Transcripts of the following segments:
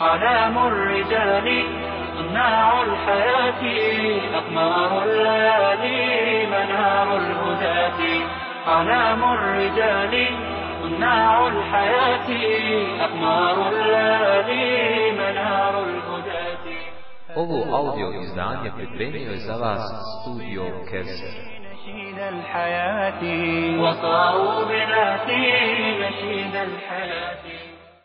أعلام الرجال صناع الحياة أقمار الليالي منار الهداة. أعلام الرجال صناع الحياة أقمار الليالي منار الهداة. Ovo audio izdanje pripremio je za vas studio Kevser. نشيد الحياة. وصاروا بناتي نشيد الحياة.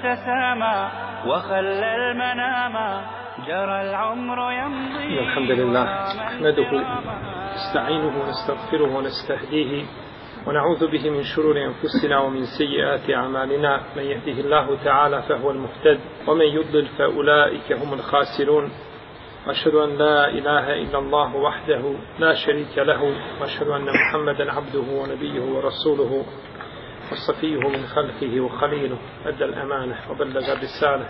تسامى وخلى المنام جرى العمر يمضي الحمد لله نحمده نستعينه ونستغفره ونستهديه ونعوذ به من شرور أنفسنا ومن سيئات أعمالنا. من يهده الله تعالى فهو المهتد ومن يضلل فأولئك هم الخاسرون. وأشهد أن لا إله إلا الله وحده لا شريك له وأشهد أن محمدا عبده ونبيه ورسوله. وصفيه من خلقه وخليله أدى الأمانة وبلغ الرسالة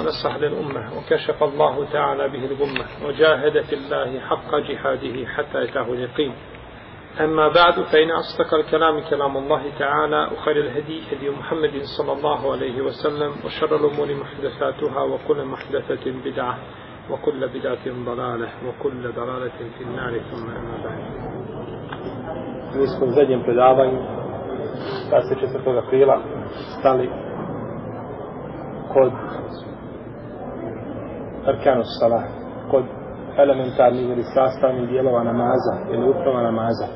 ونصح للأمة وكشف الله تعالى به الغمة وجاهد في الله حق جهاده حتى أتاه اليقين. أما بعد فإن أصدق الكلام كلام الله تعالى وخير الهدي هدي محمد صلى الله عليه وسلم وشر الأمور محدثاتها وكل محدثة بدعة وكل بدعة ضلالة وكل ضلالة في النار. ثم أما بعد. Mi smo u zadnjem predavanju, 24. aprila, stali kod Arkanus Salah, kod elementarnih ili sastavnih dijelova namaza ili uprava namaza.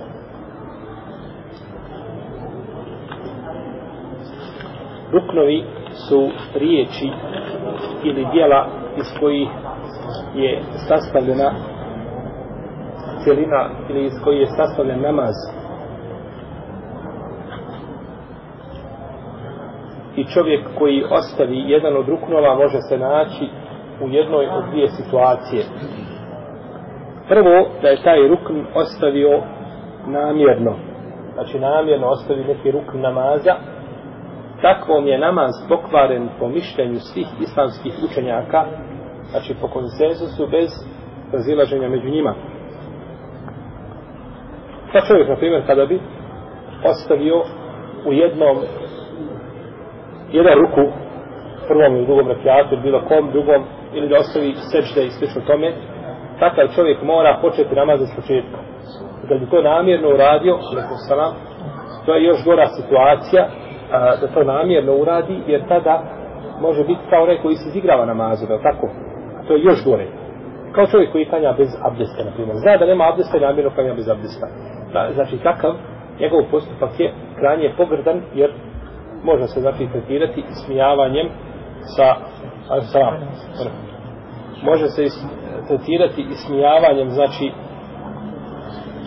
Ruknovi su riječi ili dijela iz kojih je sastavljena cijelina ili iz kojih je sastavljen namaz. I čovjek koji ostavi jedan od ruknova može se naći u jednoj od dvije situacije. Prvo, da je taj rukn ostavio namjerno. Znači, namjerno ostavi neki rukn namaza. Takvom je namaz pokvaren po mišljenju svih islamskih učenjaka, znači po konsenzusu bez razilaženja među njima. Pa čovjek, na primjer, kada bi ostavio u jednom jedan ruku prvom ili drugom rekiatu, bilo kom drugom ili da ostavi seđde i slično tome takav čovjek mora početi namaz iz početka. Kad bi to namjerno uradio salam, to je još gora situacija a, da to namjerno uradi jer tada može biti kao onaj koji se izigrava namazu da tako? A to je još gore. Kao čovjek koji kanja bez abdesta na primjer. Zna da nema abdesta i namjerno kanja bez abdesta. Da, znači takav njegov postupak je krajnje pogrdan jer može se znači tretirati ismijavanjem sa salam. Može se is, tretirati ismijavanjem znači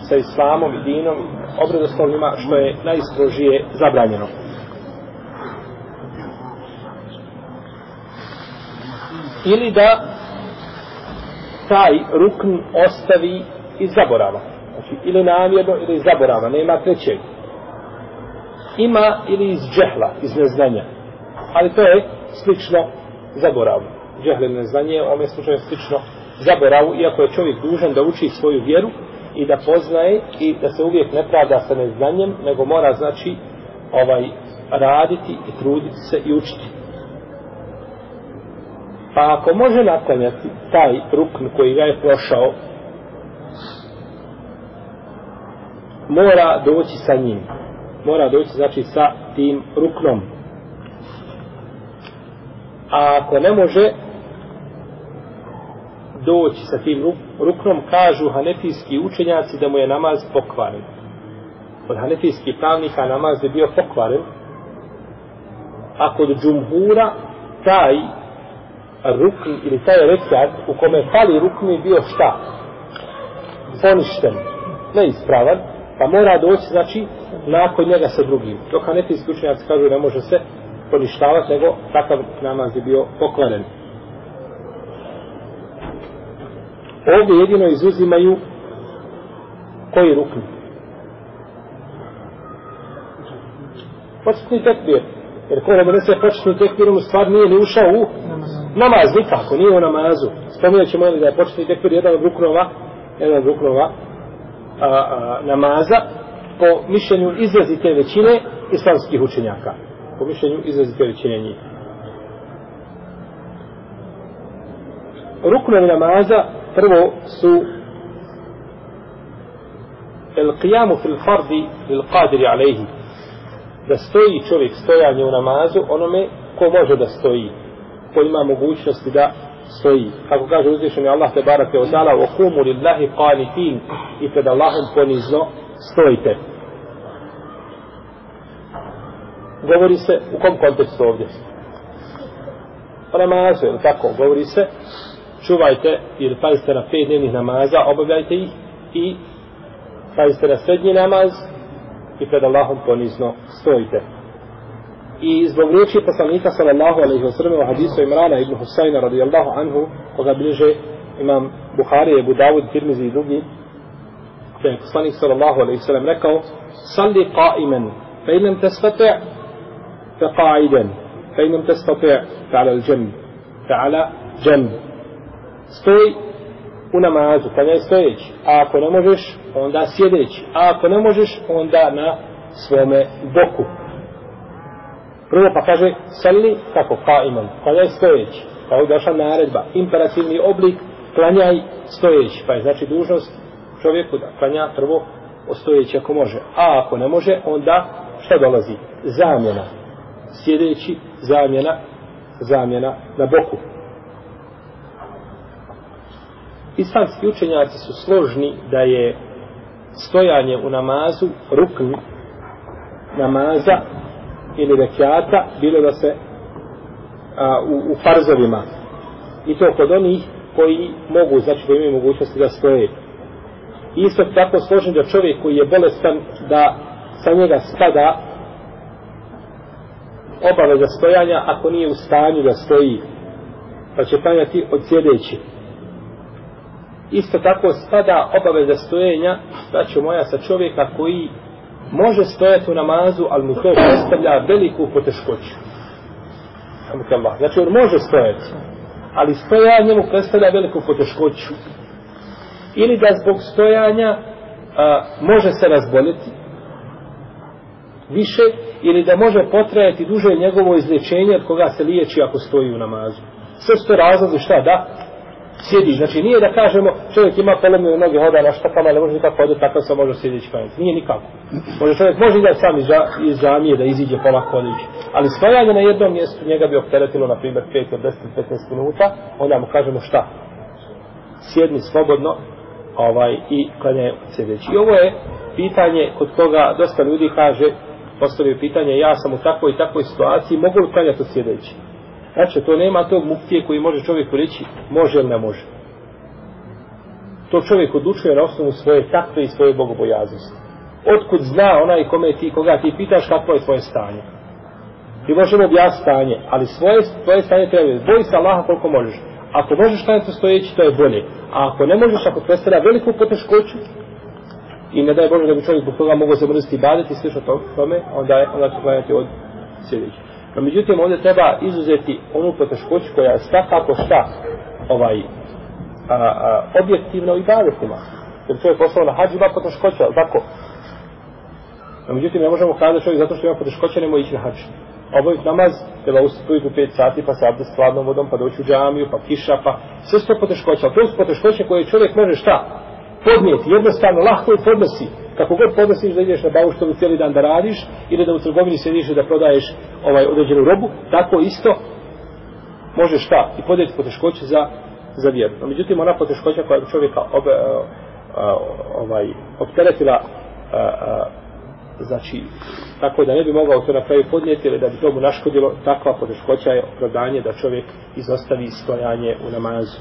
sa islamom i dinom obredoslovnima što je najstrožije zabranjeno. Ili da taj rukn ostavi iz zaborava. Znači, ili namjerno, ili iz zaborava. Nema trećeg ima ili iz džehla, iz neznanja. Ali to je slično zaboravu. Džehle neznanje, u ovome slučaju slično zaboravu, iako je čovjek dužan da uči svoju vjeru i da poznaje i da se uvijek ne pravda sa neznanjem, nego mora znači ovaj raditi i truditi se i učiti. Pa ako može naklanjati taj rukn koji ga je prošao, mora doći sa njim mora doći znači sa tim ruknom. A ako ne može doći sa tim ruknom, kažu hanefijski učenjaci da mu je namaz pokvaren. Od hanefijskih pravnika namaz je bio pokvaren, a kod džumhura taj rukn ili taj rekat u kome pali rukn je bio šta? Poništen, neispravan, pa mora doći, znači, nakon njega sa drugim. Dok hanefijski učenjaci kažu ne može se poništavati, nego takav namaz je bio pokvaren. Ovdje jedino izuzimaju koji rukni. Početni tekbir. Jer ko ne donese početni tekbir, on stvar nije ni ušao u namaz, nikako, nije u namazu. Spominjat ćemo da je početni tekbir jedan od ruknova, jedan od ruknova a, a, namaza, po mišljenju izrazite većine islamskih učenjaka. Po mišljenju izrazite većine njih. Ruknovi namaza prvo su el qiyamu fil fardi lil qadiri alejhi da stoji čovjek stojanje u namazu onome ko može da stoji ko ima mogućnosti da stoji kako kaže uzvišeni Allah te barake od dala o kumu lillahi qanitin i pred Allahom ponizno stojite govori se u kom kontekstu ovdje o namazu, ili tako? Govori se čuvajte ili pazite na pet dnevnih namaza, obavljajte ih i pazite na srednji namaz i pred Allahom ponizno stojite. I zbog riječi poslanika sallallahu alaihi wa sallam u hadisu Imrana ibn Husayna radijallahu anhu koga bliže imam Buhari, Ebu Dawud, Tirmizi i drugi da je poslanik sallallahu alaihi wa sallam rekao salli qa'iman fa ilam tastati' fa qa'idan fa ilam tastati' fa ala al-jamb fa ala jamb stoj u namazu, pa klanjaj stojeći. A ako ne možeš, onda sjedeći. A ako ne možeš, onda na svome boku. Prvo pa kaže, seli kako, ka imam, klanjaj pa stojeći. Pa je došla naredba, imperativni oblik, klanjaj stojeći. Pa je znači dužnost čovjeku da klanja prvo stojeći ako može. A ako ne može, onda šta dolazi? Zamjena. Sjedeći, zamjena, zamjena na boku islamski učenjaci su složni da je stojanje u namazu rukn namaza ili rekiata bilo da se a, u, u farzovima i to kod onih koji mogu, znači koji imaju mogućnosti da stoje. Isto tako složen da čovjek koji je bolestan da sa njega spada obaveza stojanja ako nije u stanju da stoji pa će klanjati od sjedeći isto tako spada obaveza stojenja, znači moja sa čovjeka koji može stojati u namazu, ali mu to predstavlja veliku poteškoću. Znači on može stojati, ali stojanje mu predstavlja veliku poteškoću. Ili da zbog stojanja a, može se razboliti više, ili da može potrajati duže njegovo izlječenje od koga se liječi ako stoji u namazu. Sve su to razlozi šta da? Sjedi. Znači nije da kažemo čovjek ima polomljene noge, hoda na štakama, ne može nikako hoditi, tako se može sjedeći klanjati. Nije nikako. Može čovjek, može da sam iz, iz džamije da iziđe polako odići. Ali stojanje na jednom mjestu njega bi opteretilo, na primjer, 5 od 10 15 minuta, onda mu kažemo šta? Sjedni slobodno ovaj, i klanje sjedeći. I ovo je pitanje kod koga dosta ljudi kaže, postavio pitanje, ja sam u takvoj i takvoj situaciji, mogu li klanjati sjedeći? Znači, to nema tog muftije koji može čovjeku reći može ili ne može. To čovjek odlučuje na osnovu svoje takve i svoje bogobojaznosti. Otkud zna onaj kome ti, koga ti pitaš kakvo je tvoje stanje. Ti možemo objasniti stanje, ali svoje, tvoje stanje treba biti. Boji se Allaha koliko možeš. Ako možeš klanjati stojeći, to je bolje. A ako ne možeš, ako predstavlja veliku poteškoću, i ne daj Bože da bi čovjek zbog toga mogao zamrziti i baditi i slično tome, onda, je, onda će klanjati od sljedećeg. No, međutim, ovdje treba izuzeti onu poteškoću koja je svakako šta ovaj, a, a, objektivno i bavetima. Jer čovjek poslao na hađu ima poteškoća, ali tako? No, međutim, ne možemo kada čovjek zato što ima poteškoća, nemoj ići na hađu. Obavit namaz, treba ustati u 5 sati, pa se abdest hladnom vodom, pa doći u džamiju, pa kiša, pa sve su to poteškoća. Ali to su poteškoće koje čovjek može šta? Podnijeti, jednostavno, lahko je podnosi kako god podnosiš da ideš na bauštovu cijeli dan da radiš ili da u trgovini sediš da prodaješ ovaj određenu robu, tako isto možeš šta i podjeti poteškoće za, za vjeru. No, međutim, ona poteškoća koja bi čovjeka ob, e, e, ovaj, opteretila a, a, znači, tako da ne bi mogao to na kraju podnijeti ili da bi to mu naškodilo, takva poteškoća je opravdanje da čovjek izostavi stojanje u namazu.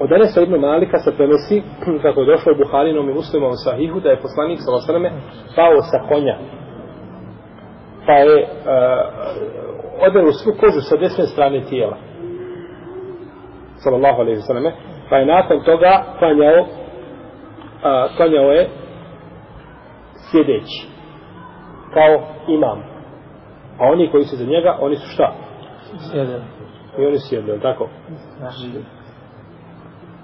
Od Enesa ibn Malika se prenosi, kako je došlo u Buharinom i muslimom sahihu, da je poslanik sa osrame pao sa konja. pa je uh, odelo svu kožu sa desne strane tijela. Sallallahu alaihi sallam. Pa je nakon toga klanjao, uh, klanjao je sjedeći. Kao imam. A oni koji su za njega, oni su šta? Sjedeli. I oni su sjedili, tako?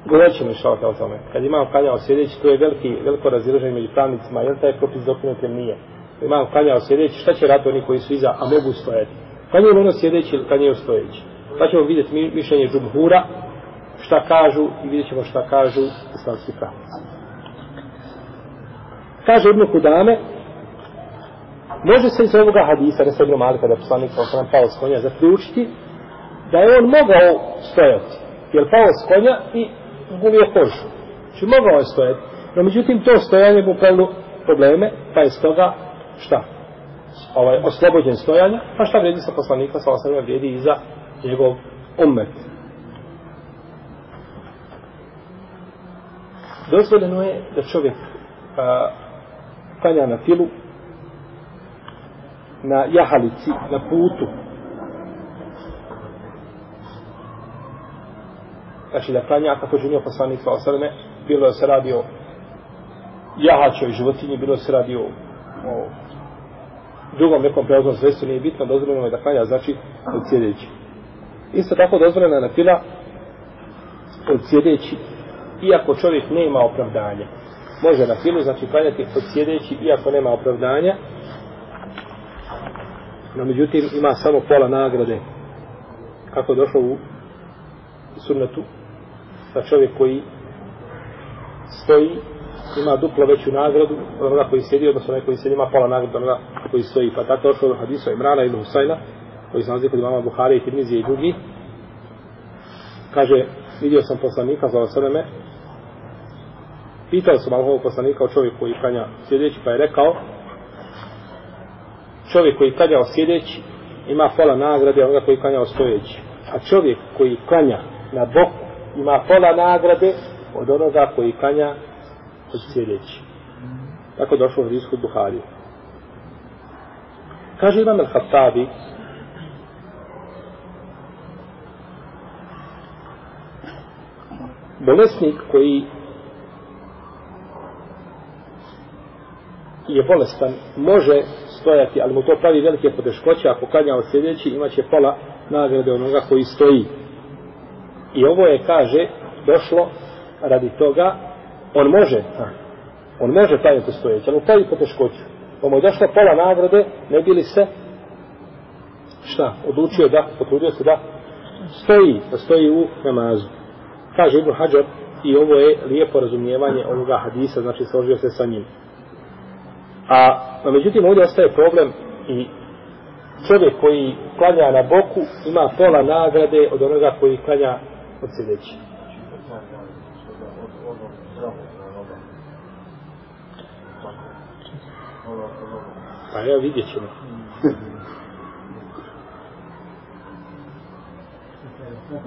Govorit ćemo što o tome. Kad imam klanjao sjedeći, to je veliki, veliko razilaženje među pravnicima, je li taj propis dokinut ili nije? Imam klanjao sjedeći, šta će rati oni koji su iza, a mogu stojati? Klanjaju ono sjedeći ili klanjaju stojeći? Pa ćemo vidjeti mi, mišljenje džumhura, šta kažu i vidjet ćemo šta kažu islamski pravnici. Kaže Ibn Kudame, može se iz ovoga hadisa, ne se Ibn Malika, da poslanik sa osram pao s konja, zaključiti da je on mogao stojati. Jer pao s konja i gulio kožu. Znači mogao je stojati. No međutim to stojanje mu pravilo probleme, pa je stoga šta? Ovaj, oslobođen stojanja, pa šta vredi sa poslanika sa osnovima vredi i za njegov umet. Dozvoljeno je da čovjek a, klanja na filu na jahalici, na putu. Znači da klanja kako činio poslanik sa osrme, bilo da se radi o jahačoj životinji, bilo da se radi o, o drugom nekom prevoznom sredstvu, nije bitno, dozvoljeno je da klanja, znači od sjedeći. Isto tako dozvoljeno je na fila od sjedeći, iako čovjek nema opravdanja. Može na filu, znači klanjati od sjedeći, iako nema opravdanja, no međutim ima samo pola nagrade kako je došlo u sunnetu da čovjek koji stoji ima duplo veću nagradu od onoga koji sjedi, odnosno onaj koji sjedi ima pola nagradu od onoga koji stoji. Pa tako došlo u hadisa Imrana ibn Husayna, koji se nalazi kod imama Buhari i Tirmizije i drugi. Kaže, vidio sam poslanika za me, pitao sam Allahovog poslanika o čovjeku koji klanja sjedeći, pa je rekao, čovjek koji klanja sjedeći ima pola nagrade onoga koji klanja stojeći. A čovjek koji klanja na boku ima pola nagrade od onoga koji kanja od sljedeći. Tako došlo u Rizku Buhariju. Kaže Imam al-Hattabi, bolesnik koji je bolestan, može stojati, ali mu to pravi velike poteškoće, ako kanja od sljedeći, imaće pola nagrade onoga koji stoji. I ovo je, kaže, došlo radi toga, on može, on može klanjati stojeći, ali taj pravi poteškoću. Pa ovo je došlo pola nagrade, ne bili se, šta, odlučio da, potrudio se da stoji, da stoji u namazu. Kaže Ibn Hajar, i ovo je lijepo razumijevanje ovoga hadisa, znači složio se sa njim. A, a međutim, ovdje ostaje problem i čovjek koji klanja na boku ima pola nagrade od onoga koji klanja od sljedeći. Pa evo vidjet ćemo.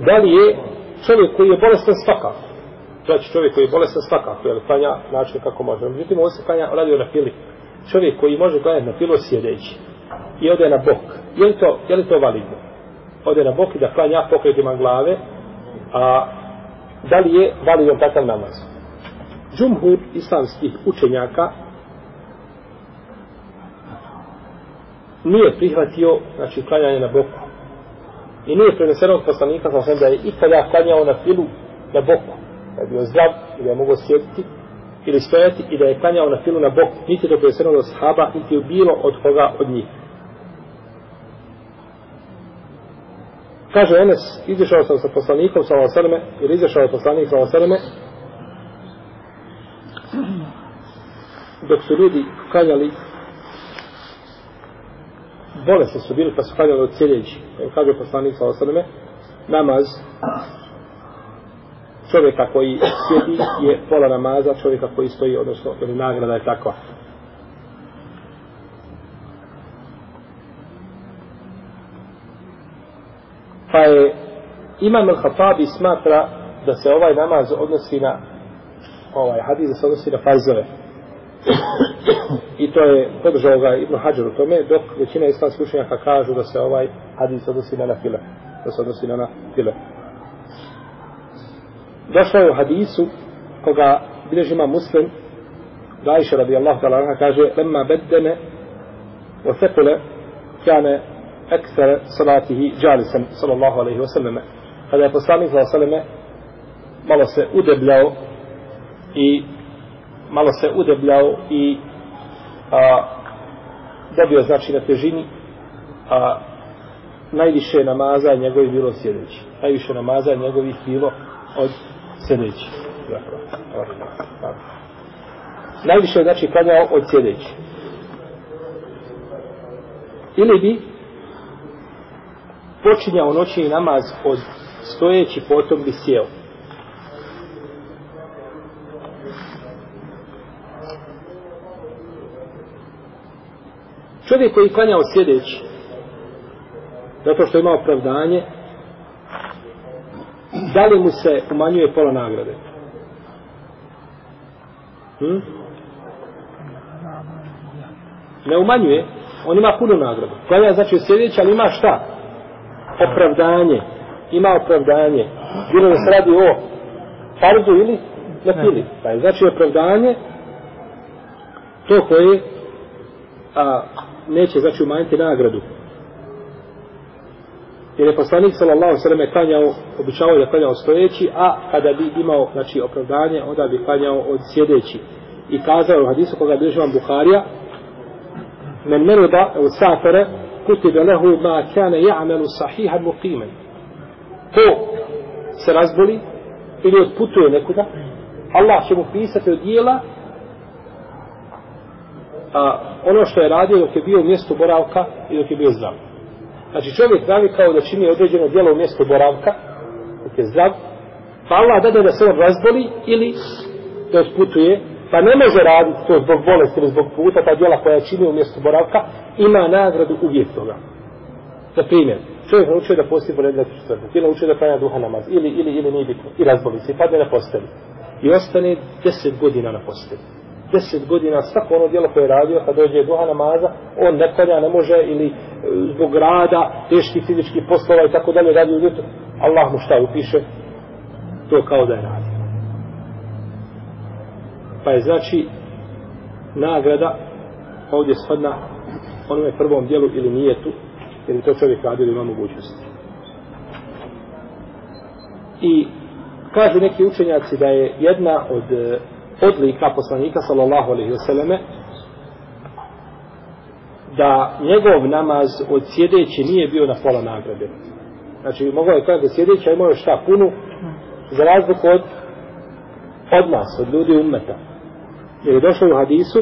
Da li je čovjek koji je bolestan svakako? Znači čovjek koji je bolestan svakako, jer klanja način kako može. Međutim, ovo se klanja, radio na fili. Čovjek koji može klanjati na filo sjedeći i ode na bok. Je li to, je li to validno? Ode na bok i da klanja pokretima glave, a da li je validan takav namaz? Džumhur islamskih učenjaka nije prihvatio znači klanjanje na boku. I nije preneseno od poslanika sa osvijem da je ikada klanjao na filu na boku. Da je bio zdrav i da je mogao sjediti ili stojati i da je klanjao na filu na boku. Niti je preneseno od sahaba, niti je bilo od koga od njih. Kaže Enes, izišao sam sa poslanikom sa Osaleme, ili izašao je poslanik sa Osaleme, dok su ljudi klanjali bolesni su bili pa su klanjali od cijeljeći. Evo kaže poslanik sa Osaleme, namaz čovjeka koji sjedi je pola namaza čovjeka koji stoji, odnosno ili nagrada je takva. Pa je Imam al-Hatabi smatra da se ovaj namaz odnosi na ovaj hadis da se odnosi na farzove. I to je podržao ga Ibn Hajar u tome, dok većina islamskih učenjaka kažu da se ovaj hadis odnosi na nafile. Da se odnosi na nafile. Došlo je u hadisu koga bilježi ima muslim da Aisha radijallahu ta'ala kaže lemma beddene wa thekule kane ekser salatihi džalisan sallallahu alaihi wa sallame. Kada je poslanik sallallahu alaihi sallame malo se udebljao i malo se udebljao i a, dobio znači na težini a najviše namaza njegovih bilo sjedeći. Najviše namaza njegovih bilo od sjedeći. Najviše znači klanjao od sjedeći. Ili bi počinjao noćni namaz od stojeći potom bi sjeo. Čovjek koji klanjao sjedeći zato što ima opravdanje da li mu se umanjuje pola nagrade? Hm? ne umanjuje on ima puno nagradu klanja znači sjedeći ali ima šta? Opravdanje ima opravdanje bilo da se radi o farzu ili na pa je znači opravdanje to koje a, neće znači umanjiti nagradu. Jer je poslanik sallallahu sallam klanjao, običavao da klanjao stojeći, a kada bi imao znači, opravdanje, onda bi klanjao od sjedeći. I kazao u hadisu koga bilježi vam Buharija, men meruda u safere, kutibe lehu ma kane ja'melu sahihan muqimen. Ko se razboli ili odputuje nekuda, Allah će mu pisati od dijela a, ono što je radio dok je bio u mjestu boravka i dok je bio zdrav. Znači čovjek navikao da čini određeno djelo u mjestu boravka, dok je zdrav, pa Allah dade da se on razboli ili da sputuje, pa ne može raditi to zbog bolesti ili zbog puta, ta djela koja čini u mjestu boravka, ima nagradu uvijek toga. Za primjer, čovjek naučio da posti poredne četvrtak, ili naučio da klanja duha namaz, ili, ili, ili nije bitno, i razboli se, i padne na posteli. I ostane deset godina na posteli deset godina svako ono djelo koje je radio kad dođe duha namaza on ne klanja, ne može ili e, zbog rada, teški fizički poslova i tako dalje radi u ljutu Allah mu šta upiše to kao da je radio pa je znači nagrada ovdje shodna onome prvom djelu ili nije tu jer to čovjek radi ili ima mogućnosti i kažu neki učenjaci da je jedna od e, odlika poslanika sallallahu alaihi wasallam da njegov namaz od sjedeći nije bio na pola nagrade. Znači, mogao je kada da sjedeći, a imao je šta punu, za razliku od, od nas, od ljudi ummeta. Jer je došlo u hadisu,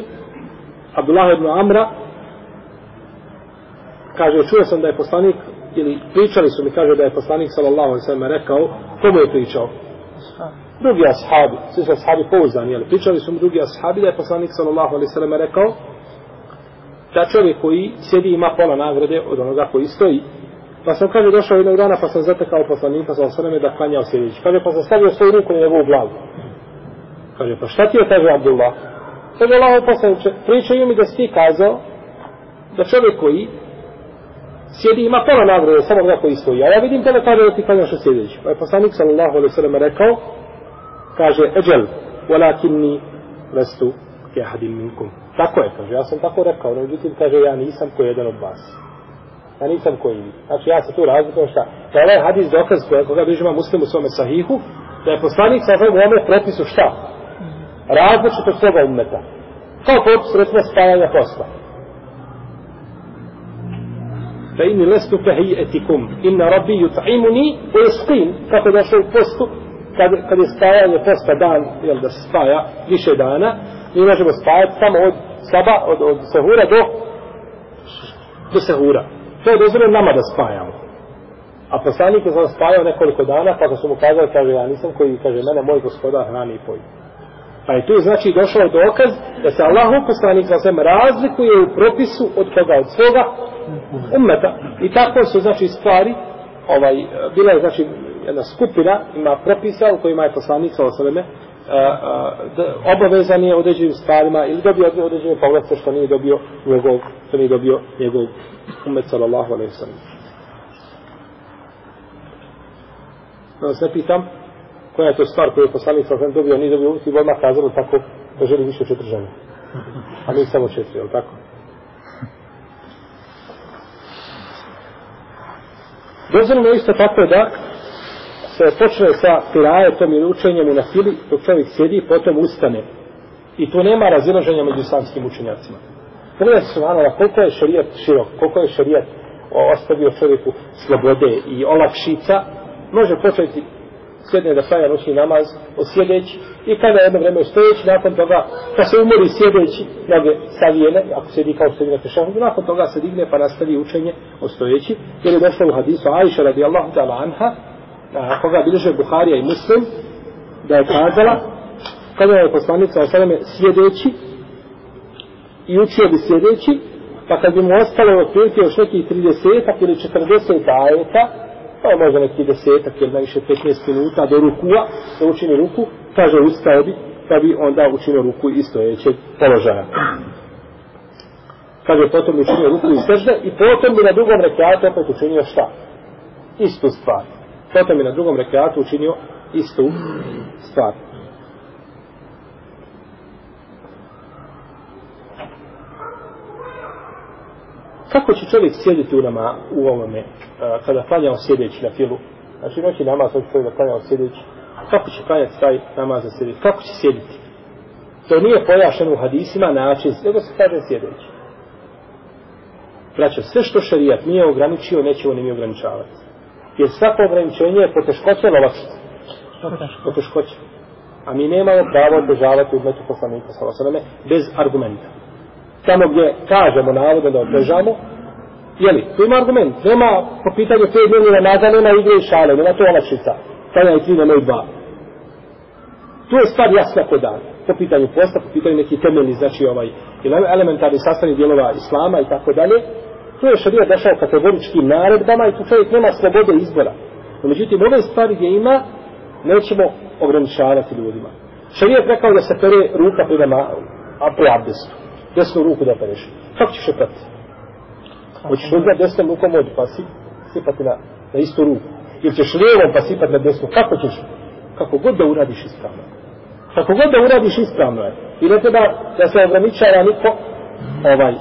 Abdullah ibn Amra, kaže, čuo sam da je poslanik, ili pričali su mi, kaže da je poslanik sallallahu alaihi sallam rekao, komu je pričao? drugi ashabi, svi su ashabi pouzdani, ali Pričali su mu drugi ashabi da je poslanik sallallahu alaihi sallam rekao da čovjek koji sjedi ima pola nagrade od onoga koji stoji. Pa sam kaže došao jednog dana pa sam zatekao poslanika sallallahu alaihi sallam da klanjao sjedići. Kaže pa sam stavio svoju ruku na njegovu glavu. Kaže pa šta ti je kaže Abdullah? Kaže Allah poslaniče, pričaju mi da si ti kazao da čovjek koji sjedi ima pola nagrade samo onoga koji stoji. A ja vidim tebe kaže da ti klanjaš u sjedeći. Pa je poslanik sallallahu alaihi sallam rekao kaže eđel walakinni lestu kehadim minkum. Tako je kaže ja sam tako rekao no međutim kaže ja nisam koji jedan od vas. Ja nisam koji vi. Znači ja se tu razlikujem šta? Da je ovaj hadis dokaz koga bližima muslim u svome sahihu da je poslanik sa u ome propisu šta? Različito svoga umeta kao popis, recimo spajanja posla Fe inni lestu fahijetikum inna rabbi yut'imuni u jesqin kako je došao u postu kad, kad je spajanje posta dan, jel da se spaja više dana, mi možemo spajati samo od saba, od, od sehura do, do sehura. To je dozvoljeno nama da spajamo. A poslanik je sam spajao nekoliko dana, pa su mu kazali, kaže, ja nisam koji, kaže, mene moj gospodar hrani i poji. Pa je tu znači došao dokaz da se Allah poslanik za svem razlikuje u propisu od koga od svoga ummeta. I tako su znači stvari, ovaj, bila je znači jedna skupina ima propisa u kojima je poslanik sa sveme eh, eh, obavezan je određenim stvarima ili dobio određene povlace što nije dobio njegov, što nije dobio njegov umet sallallahu alaihi sallam. Da vas ne pitam, koja je to stvar koju je poslanik sallallahu dobio, nije dobio umet i odmah kazalo tako da želi više četiri žene. A mi samo četiri, je tako? Dozvoljeno je isto tako da se počne sa pirajetom ili učenjem u nafili, dok čovjek sjedi, potom ustane. I tu nema razilaženja među islamskim učenjacima. Pogledajte se vanova, koliko je šarijat širok, koliko je šarijat ostavio čovjeku slobode i olakšica, može početi sjedne da staja noćni namaz sjedeći i kada jedno vreme stojeći, nakon toga kad se umori sjedeći, noge savijene, ako sjedi kao što na tešahudu, nakon toga se digne pa nastavi učenje ostojeći, jer je došlo u hadisu Aisha radijallahu ta'ala anha, koga bilježe Buharija i Muslim, da je kazala, kada je poslanica o sveme sjedeći i učio bi sjedeći, pa kad bi mu ostalo otprilike još nekih 30 ili 40 ajeta, pa možda neki desetak ili najviše 15 minuta do rukua, da učini ruku, kaže ustao bi, pa bi onda učinio ruku iz stojećeg položaja. Kaže, potom bi učinio ruku iz sežde i potom bi na drugom rekiatu opet učinio šta? Istu stvar. Potom bi na drugom rekiatu učinio istu stvar. Kako će čovjek sjediti u nama u ovome, kada klanjao sjedeći na filu? Znači, noći namaz, hoće čovjek da klanjao sjedeći. Kako će klanjati taj namaz za sjedeći? Kako će sjediti? To nije pojašeno u hadisima način, nego se kaže sjedeći. Braćo, sve što šarijat nije ograničio, nećemo ni mi ograničavati. Jer svako ograničenje je poteškoće ili olakšica? Poteškoće. A mi nemamo pravo odbežavati u metu poslanika bez argumenta. Tamo gdje kažemo navodno da obrežamo, jeli, to ima argument. Nema po pitanju te dnevne namaza, nema igre i šale, nema to olakšica. Kada je tri, nema i dva. Tu je stvar jasna kod dan. Po pitanju posta, po pitanju neki temeljni, znači ovaj, elementarni sastavni dijelova islama i tako dalje, tu je šarija došao kategoričkim naredbama i tu čovjek nema slobode izbora. No, međutim, ove stvari gdje ima, nećemo ograničavati ljudima. Šarija je rekao da se pere ruka prema a pri abdestu. Desnu ruku da pereš. Kako ćeš je prati? Hoćeš uzeti desnom rukom vodu pa si, sipati na, na istu ruku. Ili ćeš lijevom pa sipati na desnu. Kako ćeš? Kako god da uradiš ispravno. Kako god da uradiš ispravno je. I ne treba da se ograničava niko ovaj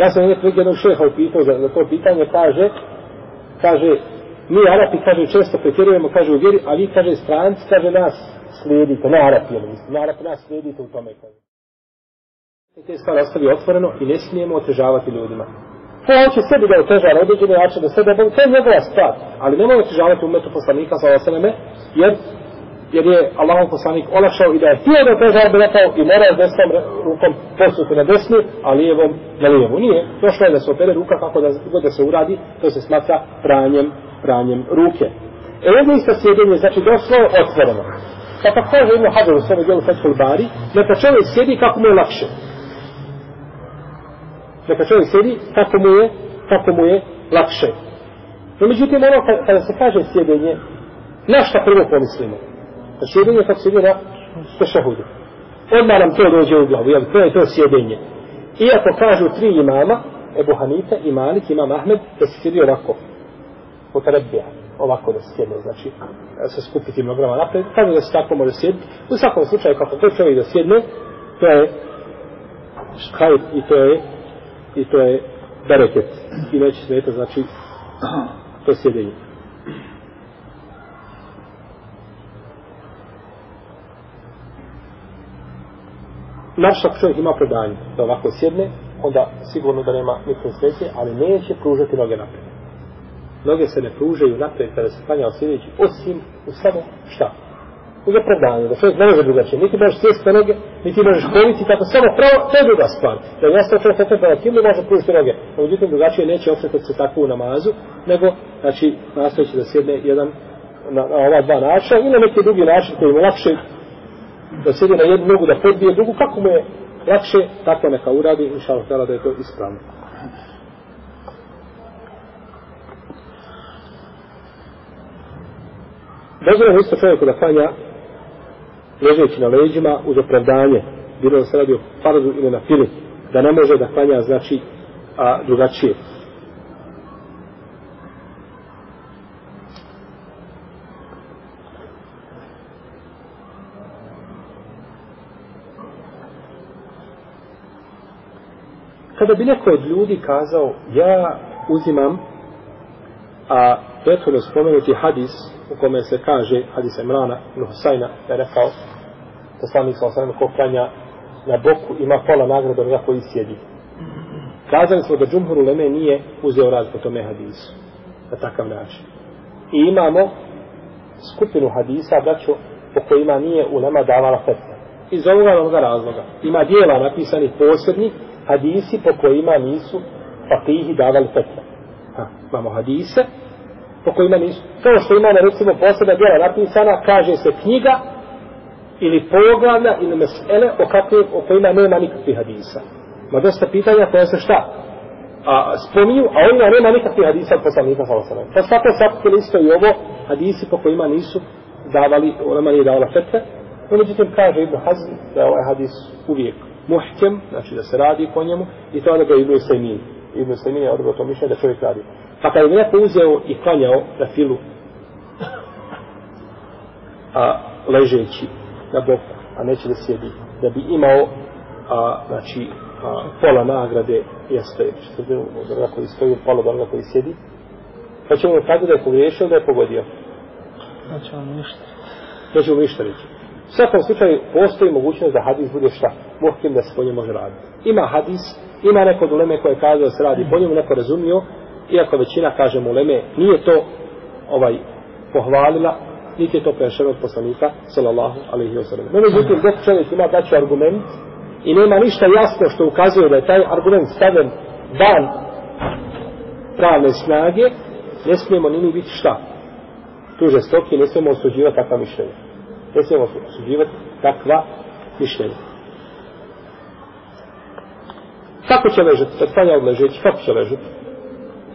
Ja sam jednog jednog šeha upitao za, za to pitanje, kaže, kaže, mi Arapi, kaže, često pretjerujemo, kaže, u vjeri, a vi, kaže, stranci, kaže, nas slijedite, ne Arapi, ali mislim, Arapi nas slijedite u tome, kaže. I te stvari ostavi otvoreno i ne smijemo otežavati ljudima. Ko hoće sebi da oteža na određeni način da sebe, to je njegova stvar, ali ne može otežavati umetu poslanika, sa osaneme, jer jer je Allahov poslanik olakšao i da je htio da te bi rekao i mora s desnom rukom posuti na desnu, a lijevom na lijevu. Nije. Došlo je da se opere ruka kako da, god da se uradi, to se smatra pranjem, pranjem ruke. E ovdje isto sjedenje, znači doslovno otvoreno. Pa pa kaže Ibn Hajar u svome dijelu Fethul Bari, neka čovjek sjedi kako mu je lakše. Neka čovjek sjedi kako mu je, kako mu je lakše. No međutim, ono kada se kaže sjedenje, na šta prvo pomislimo? Na sjedenje kako sjedi na tešahudu. Odmah nam to dođe u glavu, jel, to je to sjedenje. Iako kažu tri imama, Ebu Hanife i Malik, imam Ahmed, da se sjedi ovako. Potrebija. Ovako da se sjedne, znači, se skupiti mnograma napred. Kažu da se tako može sjediti. U svakom slučaju, kako to čovjek da sjedne, to je škajt i to je i to je bereket. I neće smeta, znači, to sjedenje. naš ako čovjek ima predanje da ovako sjedne, onda sigurno da nema nikakve sreće, ali neće pružati noge napred. Noge se ne pružaju napred kada se klanja osjedeći, osim u samo šta? Uz opravdanje, da čovjek ne može drugačije. Niti možeš sjesti na noge, niti možeš koliti, tako samo pravo, to je druga stvar. Da je jasno čovjek okrepa na kilu, može pružiti noge. a međutim, drugačije neće okretati se tako u namazu, nego, znači, nastojeći da sjedne jedan na, na ova dva načina ili na neki drugi način koji mu lakše da sjedi na jednu nogu, da podbije drugu, kako mu je lakše, tako neka uradi, inša Allah, da je to ispravno. Dozvoljeno isto čovjeku da klanja ležeći na leđima uz opravdanje, bilo da se radi o farzu ili na filu, da ne može da klanja, znači, a, drugačije. Kada bi neko od ljudi kazao, ja uzimam, a prethodno spomenuti hadis u kome se kaže, hadis Emrana ibn Husayna, da je rekao, poslanik sa osanem ko klanja na boku ima pola nagrada onoga koji sjedi. Kazali smo da Džumhur Uleme nije uzeo rad po tome hadisu. Na takav način. I imamo skupinu hadisa, braćo, po kojima nije Ulema davala fetve. Iz ovoga onoga razloga. Ima dijela napisani posebni hadisi po kojima nisu fakihi davali fetve. Ha, imamo hadise po kojima nisu. Kao što imamo recimo posebna djela napisana, kaže se knjiga ili poglavlja ili mesele o, kakve, o kojima nema nikakvih hadisa. Ma dosta pitanja koja se šta? A, spominju, a onima nema nikakvih hadisa od poslanika sa osanem. Pa svako sakupili isto i ovo hadisi po kojima nisu davali, onama nije davala fetve. No, međutim, kaže Ibn Hazm da je ovaj hadis uvijek muhkem, znači da se radi po njemu, i to je ga Ibn Sajmin. Ibn Sajmin je odbro to mišljenje da čovjek radi. Pa kada je neko uzeo i klanjao na filu, a ležeći na boku, a neće da sjedi, da bi imao a, znači, a, pola nagrade jeste četvrtinu od onoga koji stoji, pola od onoga koji sjedi, pa ćemo mu kazati da je pogriješio da je pogodio. Neće vam ništa. Neće mu ništa reći. U svakom slučaju postoji mogućnost da hadis bude šta? Muhkim da se po njemu može raditi. Ima hadis, ima neko od uleme koje kaže da se radi po njemu, neko razumio, iako većina, kažem, uleme, nije to ovaj pohvalila, niti je to prešeno od poslanika, sallallahu alaihi wa sallam. No, međutim, dok čovjek ima daći argument i nema ništa jasno što ukazuje da je taj argument stavljen dan pravne snage, ne smijemo nimi biti šta? Tu žestoki, ne smijemo osuđivati takva mišljenja. Ne smijemo osuđivati takva mišljenja. Kako će ležati? Kad stanja odležeći, kako će ležati?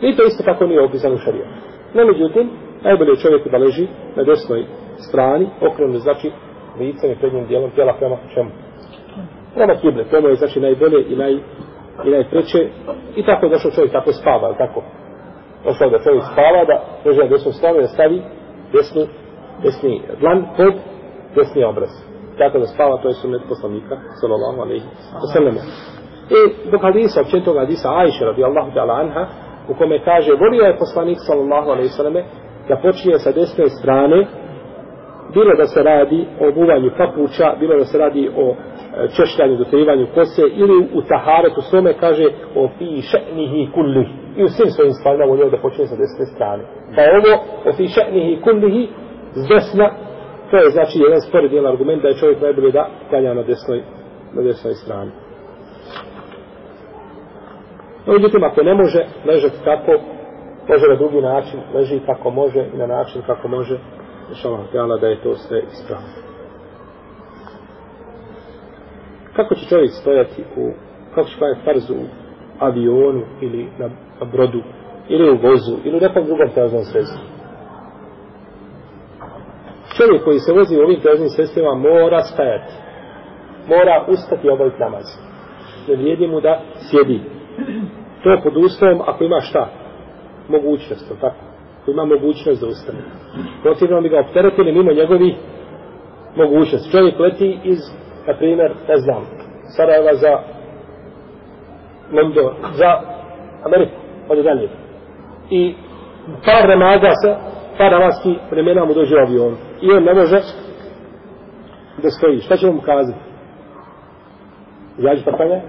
I to isto tako nije opisano u šarijatu. No, međutim, najbolje je čovjeku da leži na desnoj strani, okrenut znači licem i prednjim dijelom tijela prema čemu? Prema kible, to je znači najbolje i, naj, i najpreće. I tako je došao čovjek, tako spava, tako? Došao da čovjek spava, da leži na desnu stranu, da stavi desnu, desni dlan pod desni obraz. Tako da spava, to je sunet poslanika, sallallahu alaihi wa sallam. I dok hadisa, općenitog hadisa Ajše, radijallahu ta'ala anha, u kome kaže, volio je poslanik, sallallahu alaihi wa sallam, da počinje sa desne strane, bilo da se radi o obuvanju papuča, bilo da se radi o e, češljanju, doterivanju kose, ili u taharetu svome kaže o fi še'nihi kullih. I u svim svojim stvarima volio da počinje sa desne strane. Pa ovo o fi še'nihi kullihi s desna, to je znači jedan sporedni argument da je čovjek najbolje da klanja na desnoj, na desnoj strani. No, međutim, ako ne može ležati tako, može na drugi način, leži kako može i na način kako može, inšallah, htjala da je to sve ispravno. Kako će čovjek stojati u, kako će klanjati farzu u avionu ili na, na brodu, ili u vozu, ili u nekom drugom težnom sredstvu? Čovjek koji se vozi u ovim težnim sredstvima mora stajati. Mora ustati i obaviti namaz. Ne vrijedi mu da sjedi. To pod uslovom ako ima šta? mogućnost, to tako? Ako ima mogućnost da ustane. Protivno bi ga opteretili mimo njegovi mogućnosti. Čovjek leti iz, na primjer, ne znam, Sarajeva za London, za Ameriku, od dalje. I par namaza se, par namaski vremena mu dođe avion. I on ne može da stoji. Šta će mu kazati? Zađi pa kanja?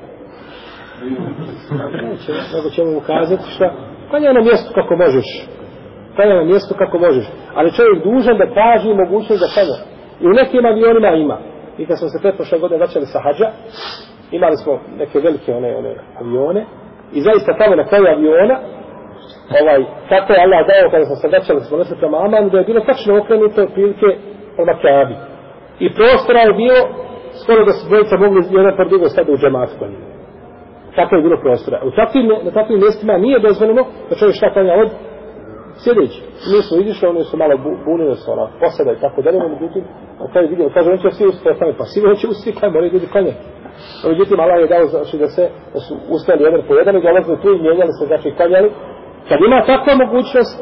Neće, nego će mu kazati šta? Kanja na mjestu kako možeš. Kanja na mjestu kako možeš. Ali čovjek dužan da paži mogućnost da kanja. I u nekim avionima ima. I kad smo se pretprošle godine vraćali sa hađa, imali smo neke velike one, one avione. I zaista tamo na kraju aviona, ovaj, tako je Allah dao kada smo se vraćali smo nesli prema Amanu, da je bilo tačno okrenuto prilike prema Kaabi. I prostora je bio skoro da su dvojica mogli jedan par drugo stati u džemat kod tako je bilo prostora. U takvim, na takvim mjestima nije dozvoljeno da čovjek šta klanja od sjedeći. Mi smo izišli, oni su malo bunili se ona posada i tako dalje, međutim, A kaže, vidio, kaže, on će svi uspjeti klanjati. Pa sigurno će uspjeti klanjati, moraju ljudi klanjati. No, međutim, Allah je dao znači, da se da su ustali jedan po jedan i dolazili tu i mijenjali se, znači klanjali. Kad ima takva mogućnost,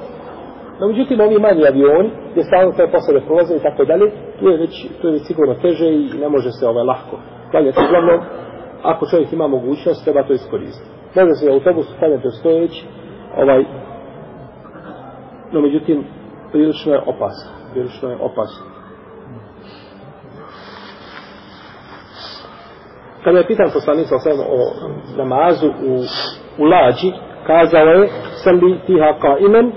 no međutim, ovi manji avioni, gdje stalno te posade prolaze i tako dalje, tu je već, tu je već sigurno teže i ne može se ovaj lahko klanjati. Uglavnom, ako čovjek ima mogućnost, treba to iskoristiti. Može se autobus klanjati stojeći, ovaj, no međutim, prilično je opasno. Prilično je opasno. kada je pitan poslanik sa o namazu u, u lađi, kazao je salli tiha qaiman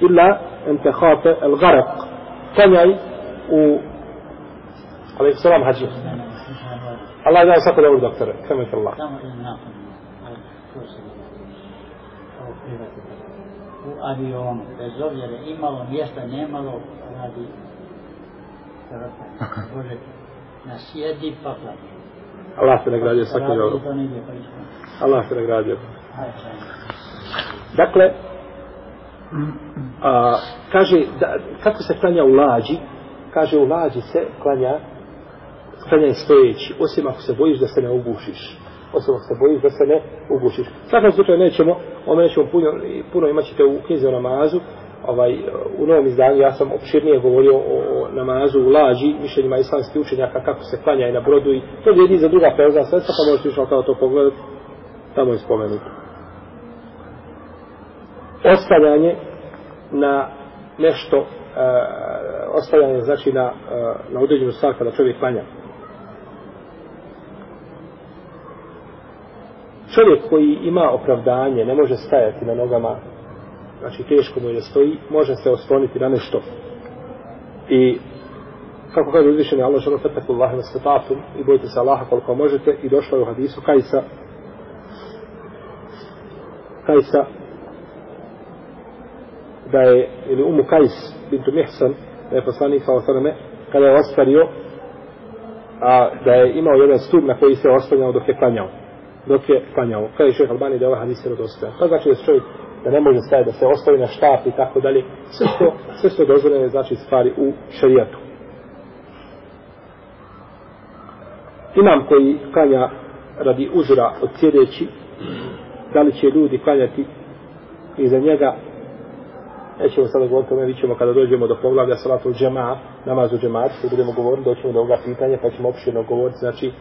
illa en te hate el garak. Klanjaj u alaih salam hađi. Allah je dao svako dobro doktore. Kamo je Allah. u avionu, bez obzira imalo mjesta, nemalo, radi Bože, na sjedi pa plati. Allah se nagradio svaki dobro. Allah se nagradio. Dakle, a, kaže, da, kako se klanja u lađi? Kaže, u lađi se klanja, klanja je stojeći, osim ako se bojiš da se ne ugušiš. Osim ako se bojiš da se ne ugušiš. Svakom slučaju nećemo, ono nećemo puno, puno imat ćete u knjizi o namazu, ovaj, u novom izdanju ja sam opširnije govorio o, o namazu u lađi, mišljenjima islamskih učenjaka, kako se klanja i na brodu i to je vrijedi za druga prevozna sredstva, pa možete išao kao to pogledati, tamo je spomenuto. Ostavljanje na nešto, e, ostavljanje znači na, e, na određenu stvar kada čovjek klanja. Čovjek koji ima opravdanje, ne može stajati na nogama znači teško mu je da stoji, može se osloniti na nešto. I kako kaže uzvišeni Allah žele fetaku Allahe na svetatum i bojite se Allaha koliko možete i došlo je u hadisu Kajsa Kajsa da je ili umu Kajs bintu Mihsan da je poslanik sa osaname kada je ostario a da je imao jedan stup na koji se oslanjao dok je klanjao dok je klanjao. Kaže šeha Albani da je ovaj hadis vjerodostojan. Pa znači da se čovjek da ne može stajati, da se ostavi na štap i tako dalje. Sve što, sve što dozvoljene znači stvari u šarijatu. Imam koji klanja radi uzora od sjedeći, da li će ljudi klanjati iza njega, nećemo sada govoriti o tome, vidimo kada dođemo do poglavlja salatu džema, namazu džemat, kada budemo govoriti, doćemo do ovoga pitanja, pa ćemo opširno govoriti, znači,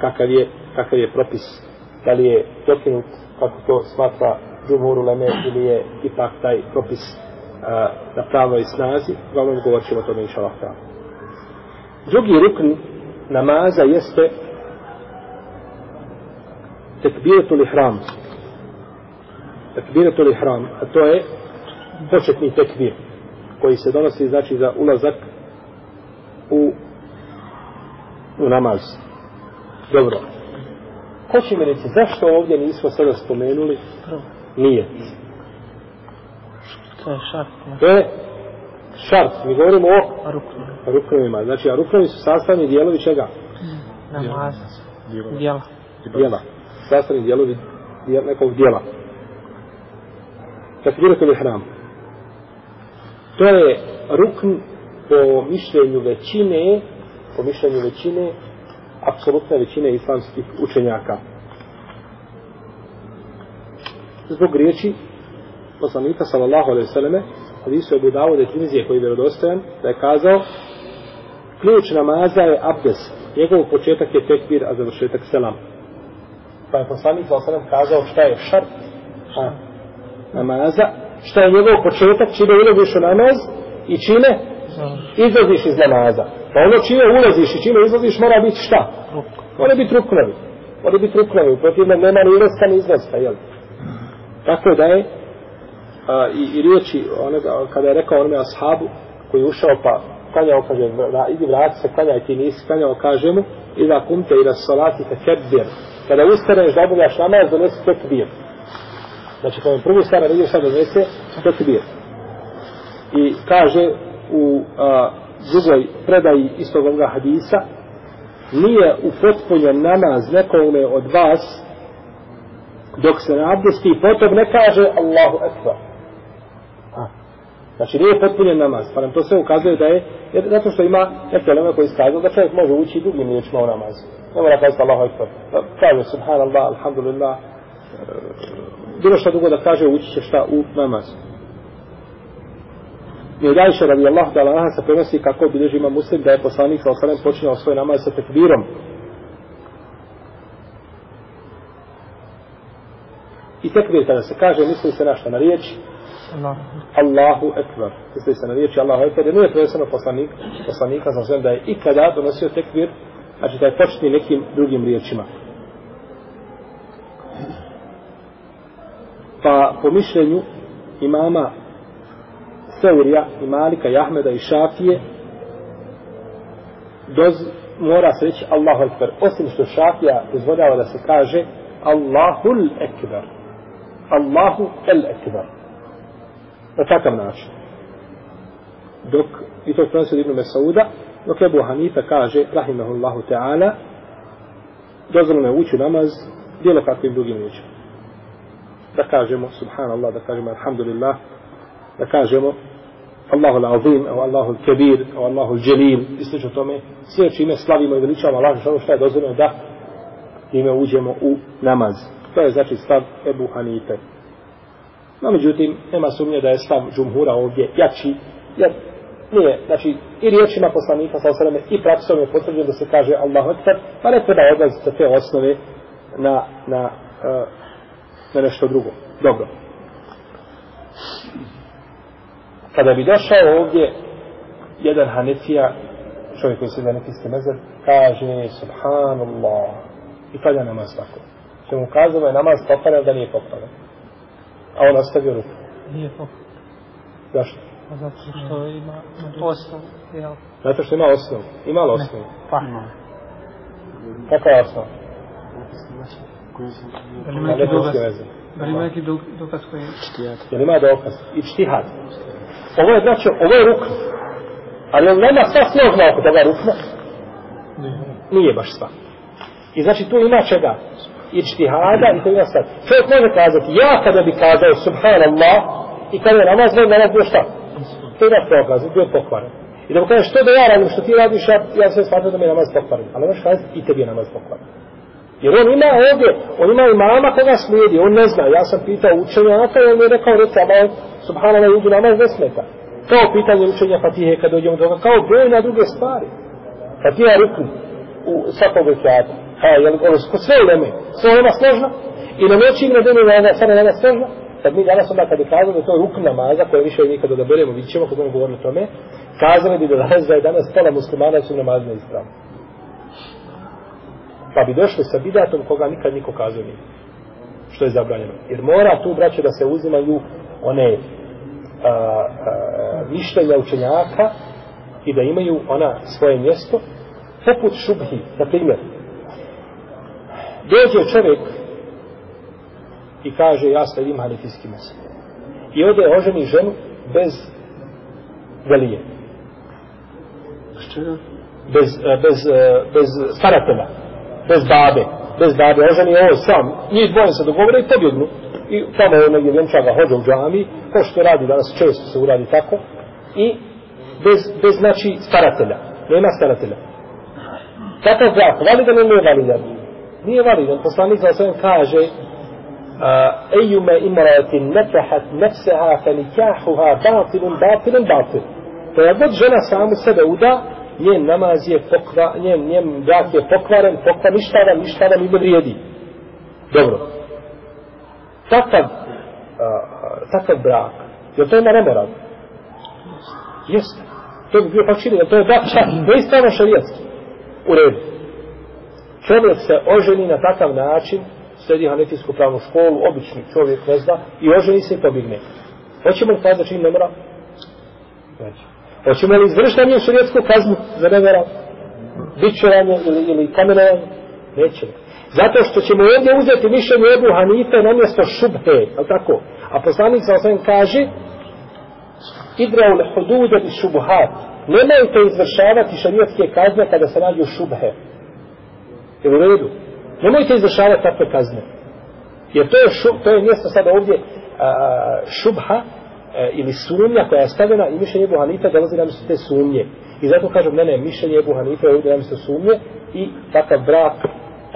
kakav je, kakav je propis, da li je dokinut, kako to smatra džumhur uleme ili je ipak taj propis a, na pravnoj snazi, uglavnom govorit ćemo o tome inša Allah. Drugi rukn namaza jeste tekbiretul ihram. Tekbiretul ihram, a to je početni tekbir koji se donosi znači za ulazak u u namaz. Dobro. Ko će mi reći, zašto ovdje nismo sada spomenuli Nije. To je šart. To je šart. Mi govorimo o Ruknu. ruknovima. Znači, a ruknovi su sastavni dijelovi čega? Namaz. Dijela. Dijela. Sastavni dijelovi dijel, nekog dijela. Takbiratul ihram. To je rukn po mišljenju većine, po mišljenju većine, apsolutne većine islamskih učenjaka. Zbog riječi poslanika sallallahu alaihi sallame hadisu Abu Dawud i Trimizije koji je vjerodostojan da je kazao ključ namaza je abdes njegov početak je tekbir a završetak selam. Pa je poslanik sallallahu alaihi kazao šta je šart? A, namaza šta je njegov početak čime ulaziš u namaz i čime izlaziš iz namaza? Pa ono čime ulaziš i čime izlaziš mora biti šta? Mora biti ruknovi. Mora biti ruknovi. U protivnom nema ni izlaska ni izlaska jel' Tako da je a, i, i riječi onoga, kada je rekao onome ashabu koji je ušao pa klanjao, kaže, vra, idi vrati se, klanjaj ti nisi klanjao, kaže mu, i da kumte i da salati te kebir. Kada ustaneš da obavljaš namaz, donesi tekbir. Znači, kada je prvi stara vidio šta donese, tekbir. I kaže u a, drugoj predaji istog ovoga hadisa, nije upotpunjen namaz nekome od vas, dok se ne abdesti potom ne kaže Allahu Ekber. Znači nije potpunjen namaz, pa nam to sve ukazuje da je, jer zato što ima neke leme koji iskazuju da čovjek može ući drugim riječima u namaz. Ne mora kazati Allahu Ekber. Pa, kaže subhanallah, alhamdulillah, bilo što drugo da kaže ući će šta u namaz. I od Ajše radijallahu ta'ala anha se prenosi kako bilježi ima muslim da je poslanik sa osalem počinjao svoj namaz sa tekbirom. I tekbir kada se kaže, misli se na šta? Na riječ Allah. Allahu Ekber. Misli se na riječi Allahu Ekber. Jer nije preneseno poslanik, poslanika sa osalem da je ikada donosio tekbir, znači da je počinje nekim drugim riječima. Pa po mišljenju imama Seurija i Malika i Ahmeda i Šafije doz, mora se reći Allahu Ekber. Osim što Šafija izvodava da se kaže Allahul Ekber. Allahu el Ekber. Na takav način. Dok, i to prenosi od Ibnu Mesauda, dok Ebu Hanife kaže, rahimahullahu ta'ala, dozvoljeno je ući u namaz bilo kakvim drugim riječima. Da kažemo, subhanallah, da kažemo, alhamdulillah, da kažemo, Allahu al-azim, au Allahu al-kabir, au Allahu al-jalil, i slično tome, sve čime slavimo i veličamo Allah, ono što je dozvoljeno da ime uđemo u namaz. To je znači stav Ebu Hanife. No, međutim, nema sumnje da je stav džumhura ovdje jači, jer nije, znači, i riječima poslanika sa osreme, i praksom je potvrđeno da se kaže Allahu Ekber, pa ne treba odlaziti sa te osnove na, na, uh, na nešto drugo. Dobro. Kada bi došao ovdje jedan Hanefija, čovjek koji se da nekijski mezar, kaže Subhanallah i kada namaz tako. Će mu kazao da je namaz pokvaren da nije pokvaren. A on ostavio ruku. Nije pokvaren. Zašto? Pa zato što ima osnovu, jel? Zato što ima osnovu. Ima li osnovu? Pa. Kakva je osnova? Da li ima neki dokaz? Da ima neki koji je... Jel ima dokaz? I štihad. Ovo je, znači, ovo je rukn. Ali on nema sva složna oko toga rukna. Nije baš sva. I znači tu ima čega? Ičtihada i to ima sad. Čovjek može kazati, ja kada bi kazao subhanallah i kada je namaz, ne namaz bio šta? To ima dokaz, bio pokvaren. I da mu kaže, što da ja radim, što ti radiš, ja, ja sve smatram da mi je namaz pokvaren. Ali možeš kazati, i tebi je namaz pokvaren. Jer on ima ovdje, on ima imama koga slijedi, on ne zna. Ja sam pitao učenjaka i on mi je rekao, reca, ama on, subhanallah, namaz ne smeta. Kao pitanje učenja Fatihe kad dođemo do toga, kao brojne druge stvari. Fatiha ruku u svakog rekiata. Ha, jel, ono, kod sve uleme, sve ulema složno, i na noći ne denu na sada nema složno, kad mi danas onda kad je kazano da je to rukn namaza, koje više nikad odaberemo, vidit ćemo kad budemo govorili o tome, kazano bi da danas da je danas pola muslimana su namazne ispravne pa bi došli sa bidatom koga nikad niko kazao nije. Što je zabranjeno. Jer mora tu, braće, da se uzimaju one a, a, mišljenja učenjaka i da imaju ona svoje mjesto, poput šubhi, na primjer. Dođe čovjek i kaže, ja sledim hanefijski mesel. I ode oženi ženu bez velije. Bez, bez, e, bez staratelja bez babe, bez babe, oženi je ovo sam, njih dvoje se dogovore i pobjegnu. I tamo je negdje vjenča ga hođa u džami, ko što radi danas, često se uradi tako, i bez, bez znači, staratelja. Nema staratelja. Takav brak, validan ili nije validan? Nije validan. Poslanik za sve kaže, ejume imrati nefseha fe nikahuha batilun, batilun, batil. To je god njen namaz je pokva, njen, njen brak je pokvaren, pokva ništavan, ništavan i ne vrijedi. Dobro. Takav, a, takav brak, je to ima nemoral? Jeste. To bi bio počinjen, jer to je brak čak, neispravno šarijetski. U redu. Čovjek se oženi na takav način, sredi hanefijsku pravnu školu, obični čovjek ne zna, i oženi se i pobigne. Hoćemo li kazati da čini nemoral? Neće. Hoćemo li izvršiti na njim šarijetsku kaznu za nevera? Bićevanje ili, ili kamenovanje? Nećemo. Zato što ćemo ovdje uzeti mišljenje Ebu Hanife na mjesto šubhe, ali tako? A poslanik sa osvijem kaže Idrau le hudude i šubhat. Nemojte izvršavati šarijetske kazne kada se nađu šubhe. Je u redu? Nemojte izvršavati takve kazne. Jer to je, šub, to je mjesto sada ovdje a, šubha, E, ili sumnja koja je stavljena i mišljenje Ebu Hanife dolazi na te sumnje. I zato kažem, ne, ne, mišljenje Ebu Hanife ovdje na mjesto sumnje i takav brak